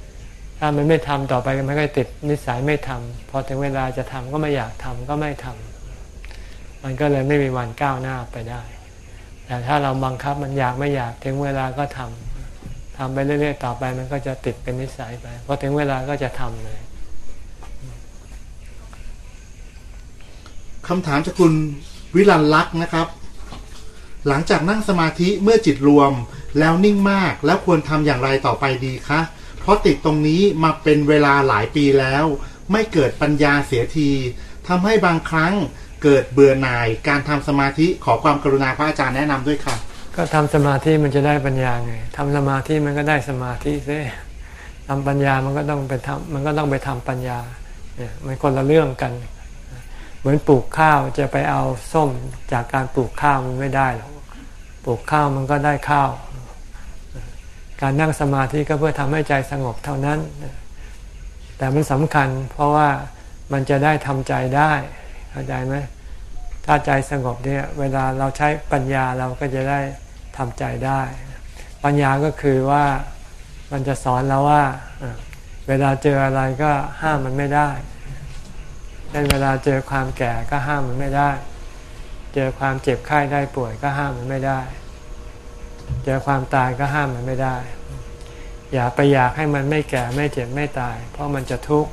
ำถ้ามันไม่ทำต่อไปมันก็ติดนิสัยไม่ทำพอถึงเวลาจะทำก็ไม่อยากทำก็ไม่ทำมันก็เลยไม่มีวันก้าวหน้าไปได้ แต่ถ้าเราบังคับมันอยากไม่อยากถึงเวลาก็ทำทำไปเรื่อยๆต่อไปมันก็จะติดเป็นนิสัยไปพอถึงเวลาก็จะทำเลย คำถามจากคุณวิลันลักษ์นะครับ หลังจากนั่งสมาธิเมื่อจิตรวมแล้วนิ่งมากแล้วควรทำอย่างไรต่อไปดีคะ เพราะติดตรงนี้มาเป็นเวลาหลายปีแล้ว ไม่เกิดปัญญาเสียทีทำให้บางครั้งเกิดเบื่อหน่ายการทำสมาธิขอความกรุณาพระอาจารย์แนะนำด้วยค่ะ ก็ทำสมาธิมันจะได้ปัญญาไงทำสมาธิมันก็ได้สมาธิซิทำปัญญามันก็ต้องไปทำมันก็ต้องไปทำปัญญาเนี่ยมันคนละเรื่องกัน มือนปลูกข้าวจะไปเอาส้มจากการปลูกข้าวมันไม่ได้หรอกปลูกข้าวมันก็ได้ข้าว การนั่งสมาธิก็เพื่อทำให้ใจสงบเท่านั้น แต่มันสำคัญเพราะว่ามันจะได้ทำใจได้เข้าใจไหมถ้าใจสงบเนี่ยเวลาเราใช้ปัญญาเราก็จะได้ทำใจได้ ปัญญาก็คือว่ามันจะสอนเราว่า เวลาเจออะไรก็ห้ามมันไม่ได้ เช่นเวลาเจอความแก่ก็ห้ามมันไม่ได้ เจอความเจ็บไข้ได้ป่วยก็ห้ามมันไม่ได้ เจอความตายก็ห้ามมันไม่ได้ อย่าไปอยากให้มันไม่แก่ไม่เจ็บไม่ตาย เพราะมันจะทุกข์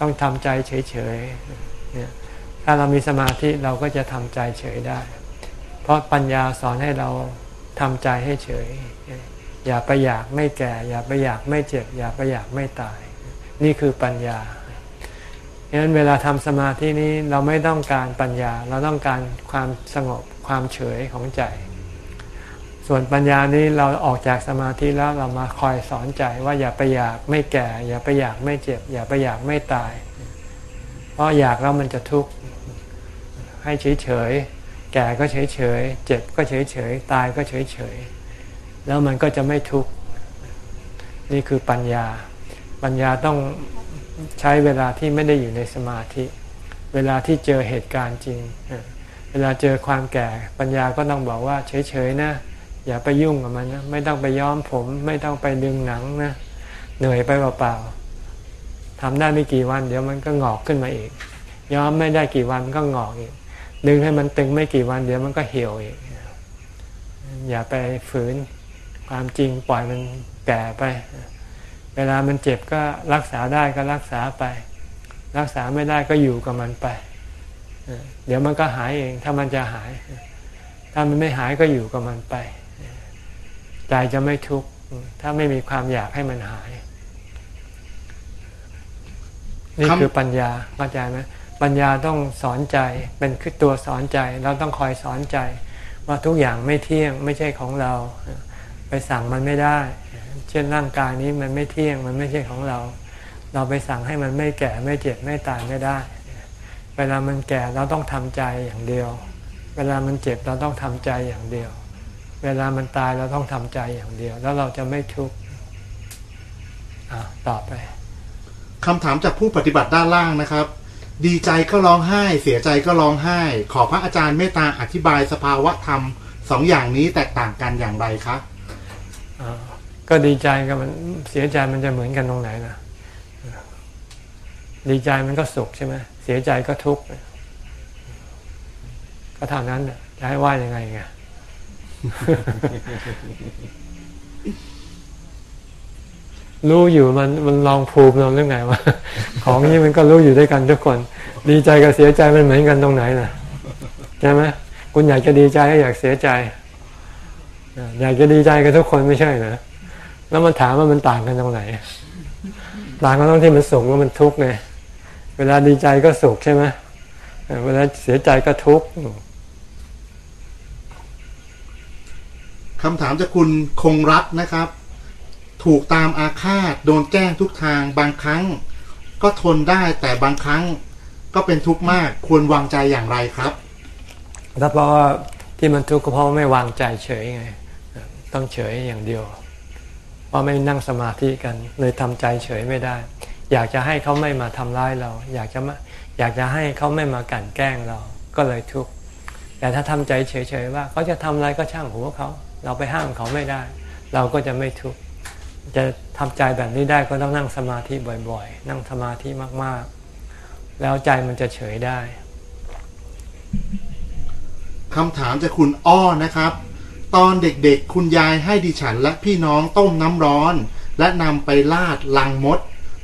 ต้องทำใจเฉยๆถ้าเรามีสมาธิเราก็จะทำใจเฉยได้ เพราะปัญญาสอนให้เราทำใจให้เฉย อย่าไปอยากไม่แก่ อย่าไปอยากไม่เจ็บ อย่าไปอยากไม่ตาย นี่คือปัญญา ฉะนั้นเวลาทำสมาธินี้เราไม่ต้องการปัญญา เราต้องการความสงบความเฉยของใจ ส่วนปัญญานี้เราออกจากสมาธิแล้วเรามาคอยสอนใจว่าอย่าไปอยากไม่แก่ อย่าไปอยากไม่เจ็บ อย่าไปอยากไม่ตาย เพราะอยากแล้วมันจะทุกข์ให้เฉยเฉยแก่ก็เฉยเฉยเจ็บก็เฉยเฉยตายก็เฉยเฉยแล้วมันก็จะไม่ทุกข์นี่คือปัญญา ปัญญาต้อง ใช้เวลาที่ไม่ได้อยู่ในสมาธิ เวลาที่เจอเหตุการณ์จริง เวลาเจอความแก่ปัญญาก็ต้องบอกว่าเฉยๆนะ อย่าไปยุ่งกับมันนะ ไม่ต้องไปย้อมผม ไม่ต้องไปดึงหนังนะ เหนื่อยไปเปล่าๆทำได้ไม่กี่วัน เดี๋ยวมันก็งอกขึ้นมาอีก ย้อมไม่ได้กี่วันก็งอกอีก ดึงให้มันตึงไม่กี่วัน เดี๋ยวมันก็เหี่ยวอีก อย่าไปฝืนความจริงปล่อยมันแก่ไป เวลามันเจ็บก็รักษาได้ก็รักษาไป รักษาไม่ได้ก็อยู่กับมันไปเดี๋ยวมันก็หายเอง ถ้ามันจะหาย ถ้ามันไม่หายก็อยู่กับมันไปใจจะไม่ทุกข์ถ้าไม่มีความอยากให้มันหาย นี่คือปัญญาเข้าใจไหมปัญญาต้องสอนใจเป็นคือตัวสอนใจ เราต้องคอยสอนใจ ว่าทุกอย่างไม่เที่ยงไม่ใช่ของเรา ไปสั่งมันไม่ได้ เช่นร่างกายนี้มันไม่เที่ยงมันไม่ใช่ของเรา เราไปสั่งให้มันไม่แก่ไม่เจ็บไม่ตายไม่ได้ เวลามันแก่เราต้องทำใจอย่างเดียว เวลามันเจ็บเราต้องทำใจอย่างเดียว เวลามันตายเราต้องทำใจอย่างเดียว แล้วเราจะไม่ทุกข์ต่อไปคำถามจากผู้ปฏิบัติด้านล่างนะครับ ดีใจก็ร้องไห้ เสียใจก็ร้องไห้ ขอพระอาจารย์เมตตาอธิบายสภาวะธรรมสองอย่างนี้แตกต่างกันอย่างไรครับ ก็ดีใจกับมันเสียใจมันจะเหมือนกันตรงไหนนะดีใจมันก็สุขใช่ไหมเสียใจก็ทุกข์ก็เท่านั้นจะให้ว่ายังไงไงรู้อยู่มันมันลองภูมิเราเรื่องไงวะของนี้มันก็รู้อยู่ด้วยกันทุกคน ดีใจกับเสียใจมันเหมือนกันตรงไหนนะใช่ไหมคุณอยากจะดีใจก็อยากเสียใจ อยากจะดีใจกับทุกคนไม่ใช่เหรอ แล้วมันถามว่ามันต่างกันตรงไหน ต่างกันตรงที่มันสุขแล้วมันทุกข์ไงเวลาดีใจก็สุขใช่ไหมเวลาเสียใจก็ทุกข์คำถามจากคุณคงรักนะครับ ถูกตามอาฆาตโดนแกล้งทุกทางบางครั้ง ก็ทนได้แต่บางครั้งก็เป็นทุกข์มากควรวางใจอย่างไรครับถ้าเพราะว่าที่มันทุกข์ก็เพราะไม่วางใจเฉยไง ต้องเฉยอย่างเดียวเพ ราะไม่นั่งสมาธิกัน เลยทำใจเฉยไม่ได้ อยากจะให้เขาไม่มาทำร้ายเรา อยากจะมาอยากจะให้เขาไม่มากั่นแกล้งเรา ก็เลยทุกข์แต่ถ้าทำใจเฉยๆว่าเขาจะทำอะไรก็ช่างหัวเขา เราไปห้ามเขาไม่ได้ เราก็จะไม่ทุกข์จะทำใจแบบนี้ได้ก็ต้องนั่งสมาธิบ่อยๆ นั่งสมาธิมากๆ แล้วใจมันจะเฉยได้คำถามจากคุณอ้อนะครับ ตอนเด็กๆ คุณยายให้ดิฉันและพี่น้องต้มน้ำร้อน และนำไปลาดลังมด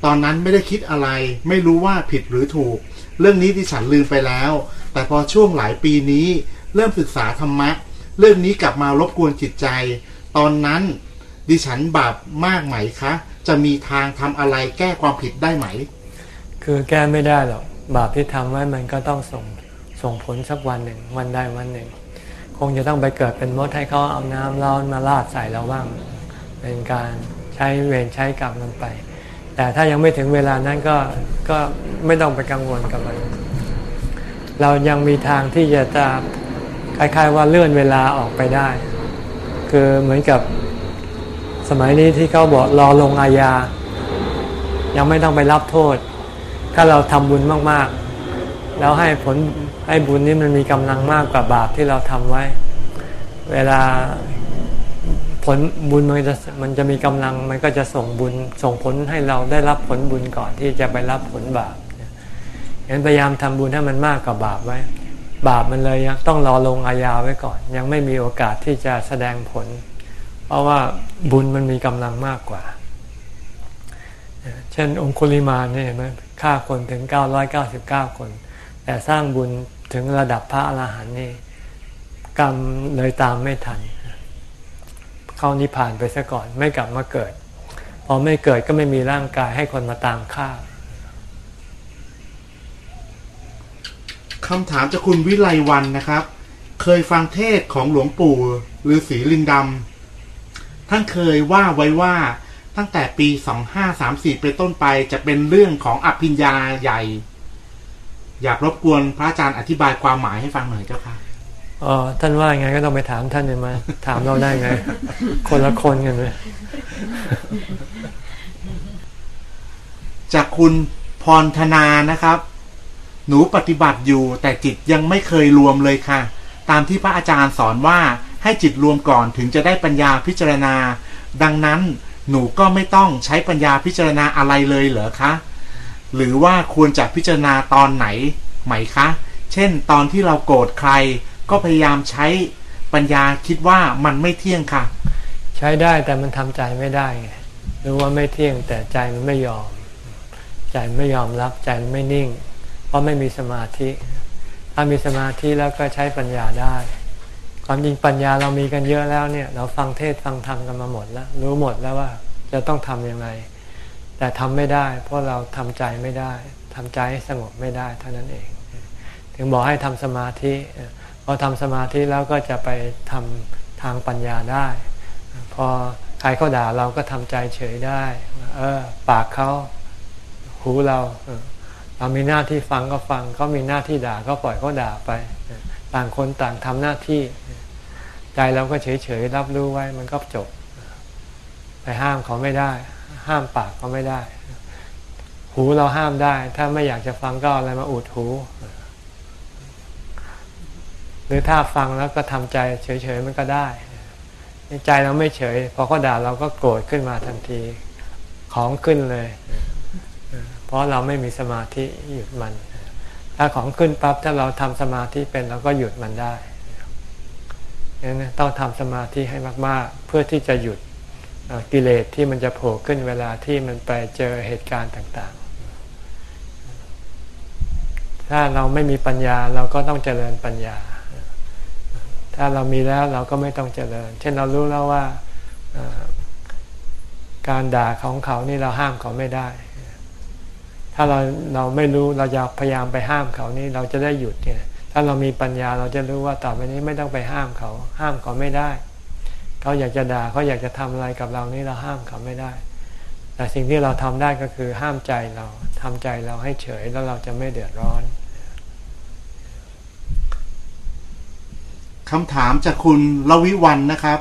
ตอนนั้นไม่ได้คิดอะไร ไม่รู้ว่าผิดหรือถูก เรื่องนี้ดิฉันลืมไปแล้ว แต่พอช่วงหลายปีนี้ เริ่มศึกษาธรรมะ เรื่องนี้กลับมารบกวนจิตใจ ตอนนั้นดิฉันบาปมากไหมคะ จะมีทางทำอะไรแก้ความผิดได้ไหม คือแก้ไม่ได้หรอก บาปที่ทำไว้มันก็ต้องส่งส่งผลสักวันหนึ่ง วันใดวันหนึ่ง งจะต้องไปเกิดเป็นมดให้เขาเอาน้ำร้อนมาลาดใส่เราบ้าง เป็นการใช้เวรใช้กรรมกันไป แต่ถ้ายังไม่ถึงเวลานั้นก็ก็ไม่ต้องไปกังวลกับมัน เรายังมีทางที่จะจะคล้ายๆว่าเลื่อนเวลาออกไปได้ คือเหมือนกับสมัยนี้ที่เขาบอกรอลงอาญา ยังไม่ต้องไปรับโทษ ถ้าเราทำบุญมากๆ แล้วให้ผล ให้บุญนี้มันมีกำลังมากกว่าบาปที่เราทำไว้ เวลาผลบุญมันจะมันจะมีกำลังมันก็จะส่งบุญส่งผลให้เราได้รับผลบุญก่อนที่จะไปรับผลบาปเห็นพยายามทำบุญให้มันมากกว่าบาปไว้ บาปมันเลยยังต้องรอลงอาญาไว้ก่อน ยังไม่มีโอกาสที่จะแสดงผล เพราะว่าบุญมันมีกำลังมากกว่า เช่นองคุลิมาเนี่ยเห็นไหมฆ่าคนถึง 999 คน แต่สร้างบุญ ถึงระดับพระอรหันต์นี่กรรมเลยตามไม่ทัน เข้านิพพานไปซะก่อนไม่กลับมาเกิด พอไม่เกิดก็ไม่มีร่างกายให้คนมาตามฆ่าคำถามจากคุณวิไลวันนะครับ เคยฟังเทศของหลวงปู่ฤาษีลิงดำท่านเคยว่าไว้ว่าตั้งแต่ปี 2534 เป็นต้นไปจะเป็นเรื่องของอภิญญาใหญ่ อยากรบกวนพระอาจารย์อธิบายความหมายให้ฟังหน่อยเจ้าค่ะอ๋อท่านว่าไงก็ต้องไปถามท่านเลยมาถามเราได้ไง คนละคนกันเลยจากคุณพรธนานะครับ หนูปฏิบัติอยู่แต่จิตยังไม่เคยรวมเลยค่ะ ตามที่พระอาจารย์สอนว่าให้จิตรวมก่อนถึงจะได้ปัญญาพิจารณา ดังนั้นหนูก็ไม่ต้องใช้ปัญญาพิจารณาอะไรเลยเหรอคะ หรือว่าควรจะพิจารณาตอนไหนไหมคะ เช่น ตอนที่เราโกรธใคร ก็พยายามใช้ปัญญาคิดว่ามันไม่เที่ยงค่ะ ใช้ได้แต่มันทำใจไม่ได้รู้ว่าไม่เที่ยงแต่ใจมันไม่ยอม ใจไม่ยอมรับใจมันไม่นิ่ง เพราะไม่มีสมาธิ ถ้ามีสมาธิแล้วก็ใช้ปัญญาได้ ความจริงปัญญาเรามีกันเยอะแล้วเนี่ย เราฟังเทศฟังธรรมกันมาหมดแล้ว รู้หมดแล้วว่าจะต้องทำยังไง แต่ทำไม่ได้ เพราะเราทำใจไม่ได้ทำใจให้สงบไม่ได้เท่านั้นเอง ถึงบอกให้ทำสมาธิพอทำสมาธิแล้วก็จะไปทำทางปัญญาได้ พอใครเขาด่าเราก็ทำใจเฉยได้ เออ ปากเขาหูเราเรามีหน้าที่ฟังก็ฟังเขามีหน้าที่ด่าก็ปล่อยเขาด่าไป ต่างคนต่างทำหน้าที่ ใจเราก็เฉยเฉยรับรู้ไว้มันก็จบ ไปห้ามเขาไม่ได้ ห้ามปากเขาไม่ได้ หูเราห้ามได้ ถ้าไม่อยากจะฟังก็อาอะไรมาอุดหู หรือถ้าฟังแล้วก็ทำใจเฉยๆมันก็ได้ ใจเราไม่เฉย พอเขาด่าเราก็โกรธขึ้นมาทันทีของขึ้นเลย เพราะเราไม่มีสมาธิหยุดมัน ถ้าของขึ้นปั๊บถ้าเราทำสมาธิเป็นเราก็หยุดมันได้นั้นต้องทำสมาธิให้มาก ๆ เพื่อที่จะหยุด กิเลสที่มันจะโผล่ขึ้นเวลาที่มันไปเจอเหตุการณ์ต่างๆ ถ้าเราไม่มีปัญญาเราก็ต้องเจริญปัญญา ถ้าเรามีแล้วเราก็ไม่ต้องเจริญ เช่นเรารู้แล้วว่าการด่าของเขานี่เราห้ามเขาไม่ได้ ถ้าเราเราไม่รู้เราจะพยายามไปห้ามเขานี่เราจะได้หยุดเนี่ย ถ้าเรามีปัญญาเราจะรู้ว่าต่อไปนี้ไม่ต้องไปห้ามเขา ห้ามเขาไม่ได้ เขาอยากจะด่าเขาอยากจะทำอะไรกับเรานี่เราห้ามเขาไม่ได้ แต่สิ่งที่เราทำได้ก็คือห้ามใจเราทำใจเราให้เฉยแล้วเราจะไม่เดือดร้อนคำถามจากคุณลวิวันนะครับ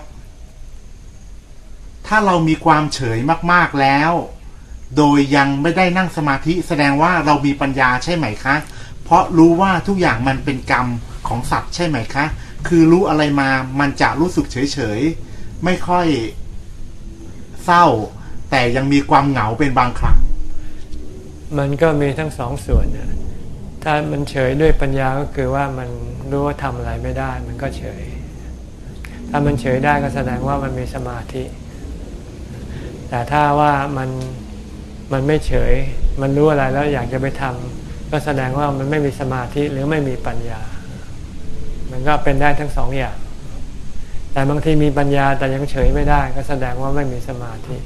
ถ้าเรามีความเฉยมากๆแล้ว โดยยังไม่ได้นั่งสมาธิแสดงว่าเรามีปัญญาใช่ไหมคะ เพราะรู้ว่าทุกอย่างมันเป็นกรรมของสัตว์ใช่ไหมคะ คือรู้อะไรมามันจะรู้สึกเฉยๆ ไม่ค่อยเศร้า แต่ยังมีความเหงาเป็นบางครั้ง มันก็มีทั้งสองส่วนนะถ้ามันเฉยด้วยปัญญาก็คือว่ามันรู้ว่าทำอะไรไม่ได้ มันก็เฉย ถ้ามันเฉยได้ก็แสดงว่ามันมีสมาธิ แต่ถ้าว่ามันมันไม่เฉย มันรู้อะไรแล้วอยากจะไปทำก็แสดงว่ามันไม่มีสมาธิหรือไม่มีปัญญา มันก็เป็นได้ทั้งสองอย่าง แต่บางทีมีปัญญาแต่ยังเฉยไม่ได้ ก็แสดงว่าไม่มีสมาธิ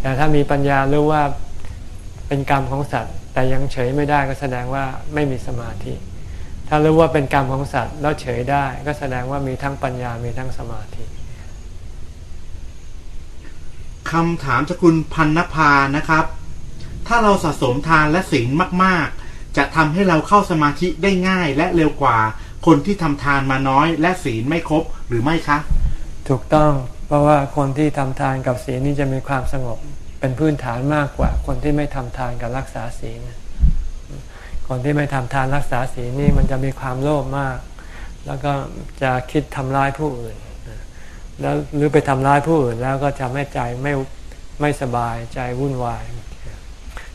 แต่ถ้ามีปัญญารู้ว่าเป็นกรรมของสัตว์ แต่ยังเฉยไม่ได้ก็แสดงว่าไม่มีสมาธิ ถ้ารู้ว่าเป็นกรรมของสัตว์แล้วเฉยได้ ก็แสดงว่ามีทั้งปัญญา มีทั้งสมาธิคำถามจากคุณพันนภานะครับ ถ้าเราสะสมทานและศีลมาก ๆ จะทำให้เราเข้าสมาธิได้ง่ายและเร็วกว่า คนที่ทำทานมาน้อยและศีลไม่ครบหรือไม่คะ ถูกต้องเพราะว่าคนที่ทำทานกับศีลนี่จะมีความสงบเป็นพื้นฐานมากกว่า คนที่ไม่ทำทานกับรักษาศีลคนที่ไม่ทำทานรักษาศีลนี่มันจะมีความโลภมาก แล้วก็จะคิดทำร้ายผู้อื่นแล้วหรือไปทำร้ายผู้อื่นแล้วก็จะไม่ใจไม่ไม่สบายใจวุ่นวาย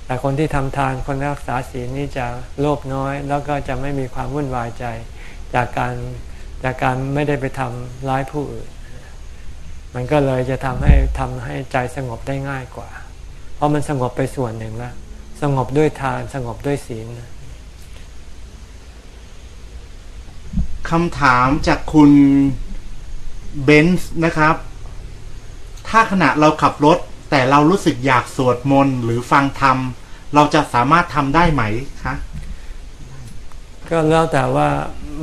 แต่คนที่ทำทานคนรักษาศีลนี่จะโลภน้อย แล้วก็จะไม่มีความวุ่นวายใจ จากการจากการไม่ได้ไปทำร้ายผู้อื่น มันก็เลยจะทำให้ทำให้ใจสงบได้ง่ายกว่า เพราะมันสงบไปส่วนหนึ่งแล้วสงบด้วยทานสงบด้วยศีลคำถามจากคุณเบนซ์นะครับ ถ้าขณะเราขับรถ แต่เรารู้สึกอยากสวดมนต์หรือฟังธรรม เราจะสามารถทำได้ไหมคะก็แล้วแต่ว่า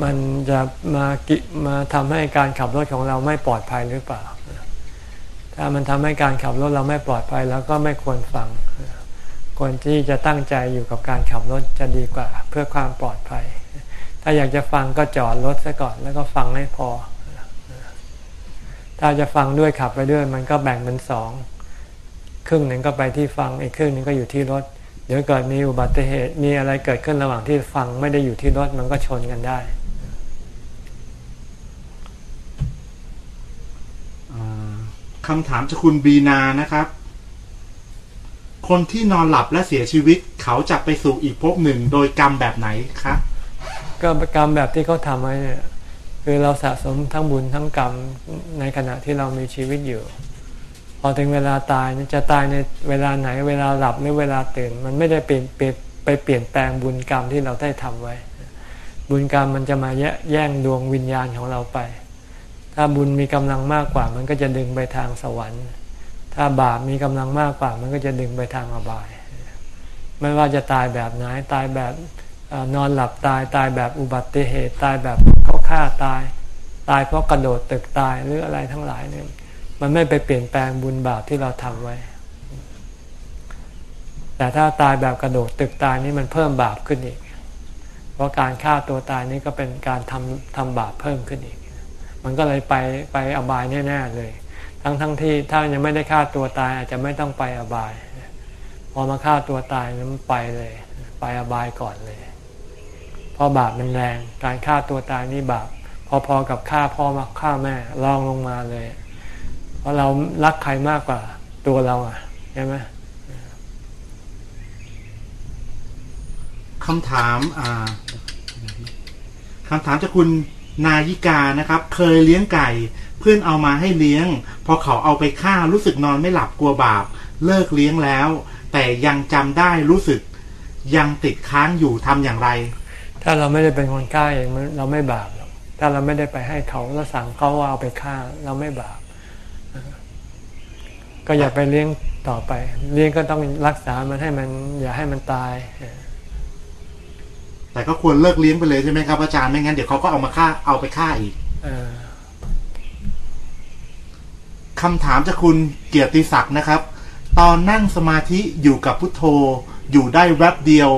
มันจะมากิมาทำให้การขับรถของเราไม่ปลอดภัยหรือเปล่า ถ้ามันทำให้การขับรถเราไม่ปลอดภัยแล้วก็ไม่ควรฟัง ควรที่จะตั้งใจอยู่กับการขับรถจะดีกว่า เพื่อความปลอดภัย ถ้าอยากจะฟังก็จอดรถซะก่อนแล้วก็ฟังให้พอ ถ้าจะฟังด้วยขับไปด้วย มันก็แบ่งเป็นสองครึ่งหนึ่งก็ไปที่ฟังอีกครึ่งหนึ่งก็อยู่ที่รถเดี๋ยวเกิดมีอุบัติเหตุมีอะไรเกิดขึ้นระหว่างที่ฟังไม่ได้อยู่ที่รถมันก็ชนกันได้ คำถามจากคุณบีนานะครับ คนที่นอนหลับและเสียชีวิต เขาจะไปสู่อีกภพหนึ่ง โดยกรรมแบบไหนครับก็กรรมแบบที่เขาทำไว้เนี่ยคือเราสะสมทั้งบุญทั้งกรรมในขณะที่เรามีชีวิตอยู่ พอถึงเวลาตายจะตายในเวลาไหน เวลาหลับหรือเวลาตื่น มันไม่ได้เปลี่ยนไปเปลี่ยนแปลงบุญกรรมที่เราได้ทำไว้ บุญกรรมมันจะมาแย่งดวงวิญญาณของเราไป ถ้าบุญมีกำลังมากกว่า มันก็จะดึงไปทางสวรรค์ ถ้าบาปมีกำลังมากกว่า มันก็จะดึงไปทางอบาย ไม่ว่าจะตายแบบไหนตายแบบนอนหลับตายตายแบบอุบัติเหตุ ตายแบบเขาฆ่าตาย ตายเพราะกระโดดตึกตายหรืออะไรทั้งหลายเนี่ยมันไม่ไปเปลี่ยนแปลงบุญบาปที่เราทำไว้ แต่ถ้าตายแบบกระโดดตึกตายนี่มันเพิ่มบาปขึ้นอีก เพราะการฆ่าตัวตายนี่ก็เป็นการทำทำบาปเพิ่มขึ้นอีก มันก็เลยไปไปอบายแน่ๆเลย ทั้งทั้งที่ถ้ายังไม่ได้ฆ่าตัวตายอาจจะไม่ต้องไปอบาย พอมาฆ่าตัวตายนั้นไปเลย ไปอบายก่อนเลย เพราะบาปมันแรง การฆ่าตัวตายนี่บาปพอๆกับฆ่าพ่อมาฆ่าแม่ลองลงมาเลย เพราะเรารักใครมากกว่าตัวเราอะใช่ไหมคำถามอ่าคำถามจากคุณ นายิกานะครับ เคยเลี้ยงไก่ เพื่อนเอามาให้เลี้ยง พอเขาเอาไปฆ่ารู้สึกนอนไม่หลับกลัวบาป เลิกเลี้ยงแล้ว แต่ยังจำได้รู้สึก ยังติดค้างอยู่ทำอย่างไร ถ้าเราไม่ได้เป็นคนฆ่าเองเราไม่บาปหรอกถ้าเราไม่ได้ไปให้เขาแล้วสั่งเขาว่าเอาไปฆ่าเราไม่บาป ก็อย่าไปเลี้ยงต่อไป เลี้ยงก็ต้องรักษามันให้มัน อย่าให้มันตาย แต่ก็ควรเลิกเลี้ยงไปเลยใช่ไหมครับอาจารย์ไม่งั้นเดี๋ยวเขาก็เอามาฆ่าเอาไปฆ่าอีกคำถามจากคุณเกียรติศักดิ์นะครับ ตอนนั่งสมาธิอยู่กับพุทโธ อยู่ได้แวบเดียว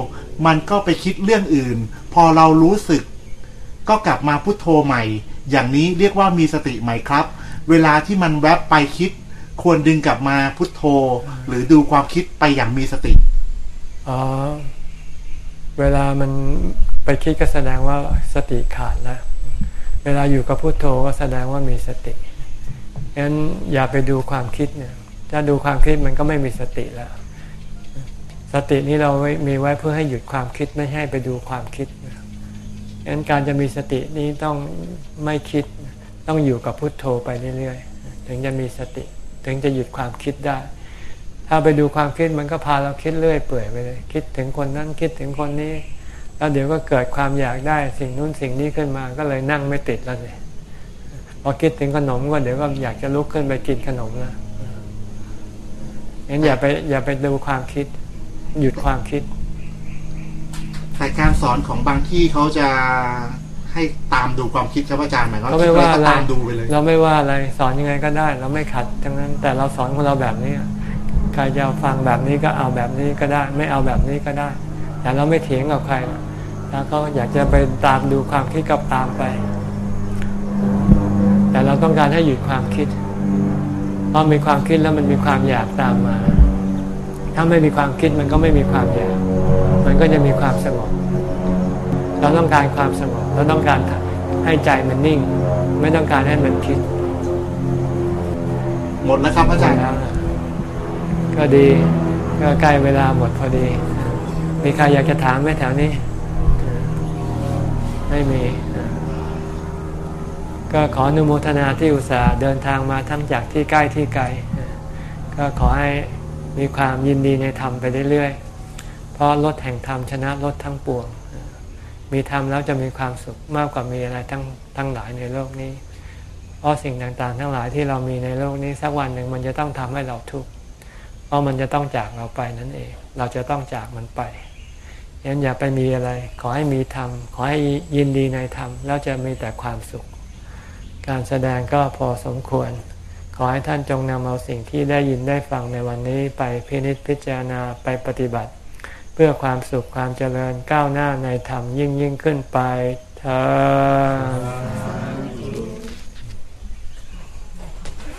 มันก็ไปคิดเรื่องอื่น พอเรารู้สึก ก็กลับมาพุโทโธใหม่ อย่างนี้เรียกว่ามีสติไหมครับ เวลาที่มันแวบไปคิด ควรดึงกลับมาพุโทโธ หรือดูความคิดไปอย่างมีสติอ๋อ เวลามันไปคิดก็แสดงว่าสติขาดแล้วเวลาอยู่กับพุโทโธก็แสดงว่ามีสติงั้นอย่าไปดูความคิดเนี่ยถ้าดูความคิดมันก็ไม่มีสติแล้ว สตินี้เรามีไว้เพื่อให้หยุดความคิดไม่ให้ไปดูความคิดงั้นการจะมีสตินี้ต้องไม่คิดต้องอยู่กับพุทโธไปเรื่อยๆ ถึงจะมีสติ ถึงจะหยุดความคิดได้ ถ้าไปดูความคิดมันก็พาเราคิดเรื่อยเปื่อยไปเลยคิดถึงคนนั้นคิดถึงคนนี้ แล้วเดี๋ยวก็เกิดความอยากได้สิ่งนู้นสิ่งนี้ขึ้นมาก็เลยนั่งไม่ติดแล้วเลยพอคิดถึงขนมก็เดี๋ยวก็อยากจะลุกขึ้นไปกินขนมแล้วงั้นอย่าไปอย่าไปดูความคิด หยุดความคิดการสอนของบางที่เขาจะให้ตามดูความคิดครับอาจารย์หมายความก็ไม่ว่าคิดอะไรก็ตามดูไปเลย เราไม่ว่าอะไรสอนยังไงก็ได้ เราไม่ขัดทั้งนั้น แต่เราสอนของเราแบบนี้ใค รจะเอาฟังแบบนี้ก็เอาแบบนี้ก็ได้ ไม่เอาแบบนี้ก็ได้ แต่เราไม่เถียงกับใครถ้าเขาอยากจะไปตามดูความคิดก็ตามไป แต่เราต้องการให้หยุดความคิดเพราะมีความคิดแล้วมันมีความอยากตามมา ถ้าไม่มีความคิดมันก็ไม่มีความอยาก มันก็จะมีความสงบ เราต้องการความสงบ เราต้องการให้ใจมันนิ่ง ไม่ต้องการให้มันคิด หมดแล้วครับอาจารย์ ก็ดีก็ใกล้เวลาหมดพอดี มีใครอยากจะถามไหมแถวนี้ ไม่มี ก็ขออนุโมทนาที่อุตส่าห์เดินทางมาทั้งจากที่ใกล้ที่ไกล ก็ขอให้มีความยินดีในธรรมไปเรื่อยๆ เพราะรถแห่งธรรมชนะรถทั้งปวง มีธรรมแล้วจะมีความสุขมากกว่ามีอะไรทั้งทั้งหลายในโลกนี้ เพราะสิ่งต่างๆ ทั้งหลายที่เรามีในโลกนี้สักวันหนึ่งมันจะต้องทำให้เราทุกข์ เพราะมันจะต้องจากเราไปนั่นเอง เราจะต้องจากมันไปยันอย่าไปมีอะไร ขอให้มีธรรม ขอให้ยินดีในธรรม แล้วจะมีแต่ความสุข การแสดงก็พอสมควร ขอให้ท่านจงนำเอาสิ่งที่ได้ยินได้ฟังในวันนี้ไปพินิจพิจารณาไปปฏิบัติ เพื่อความสุขความเจริญก้าวหน้าในธรรมยิ่งยิ่งขึ้นไปเธอ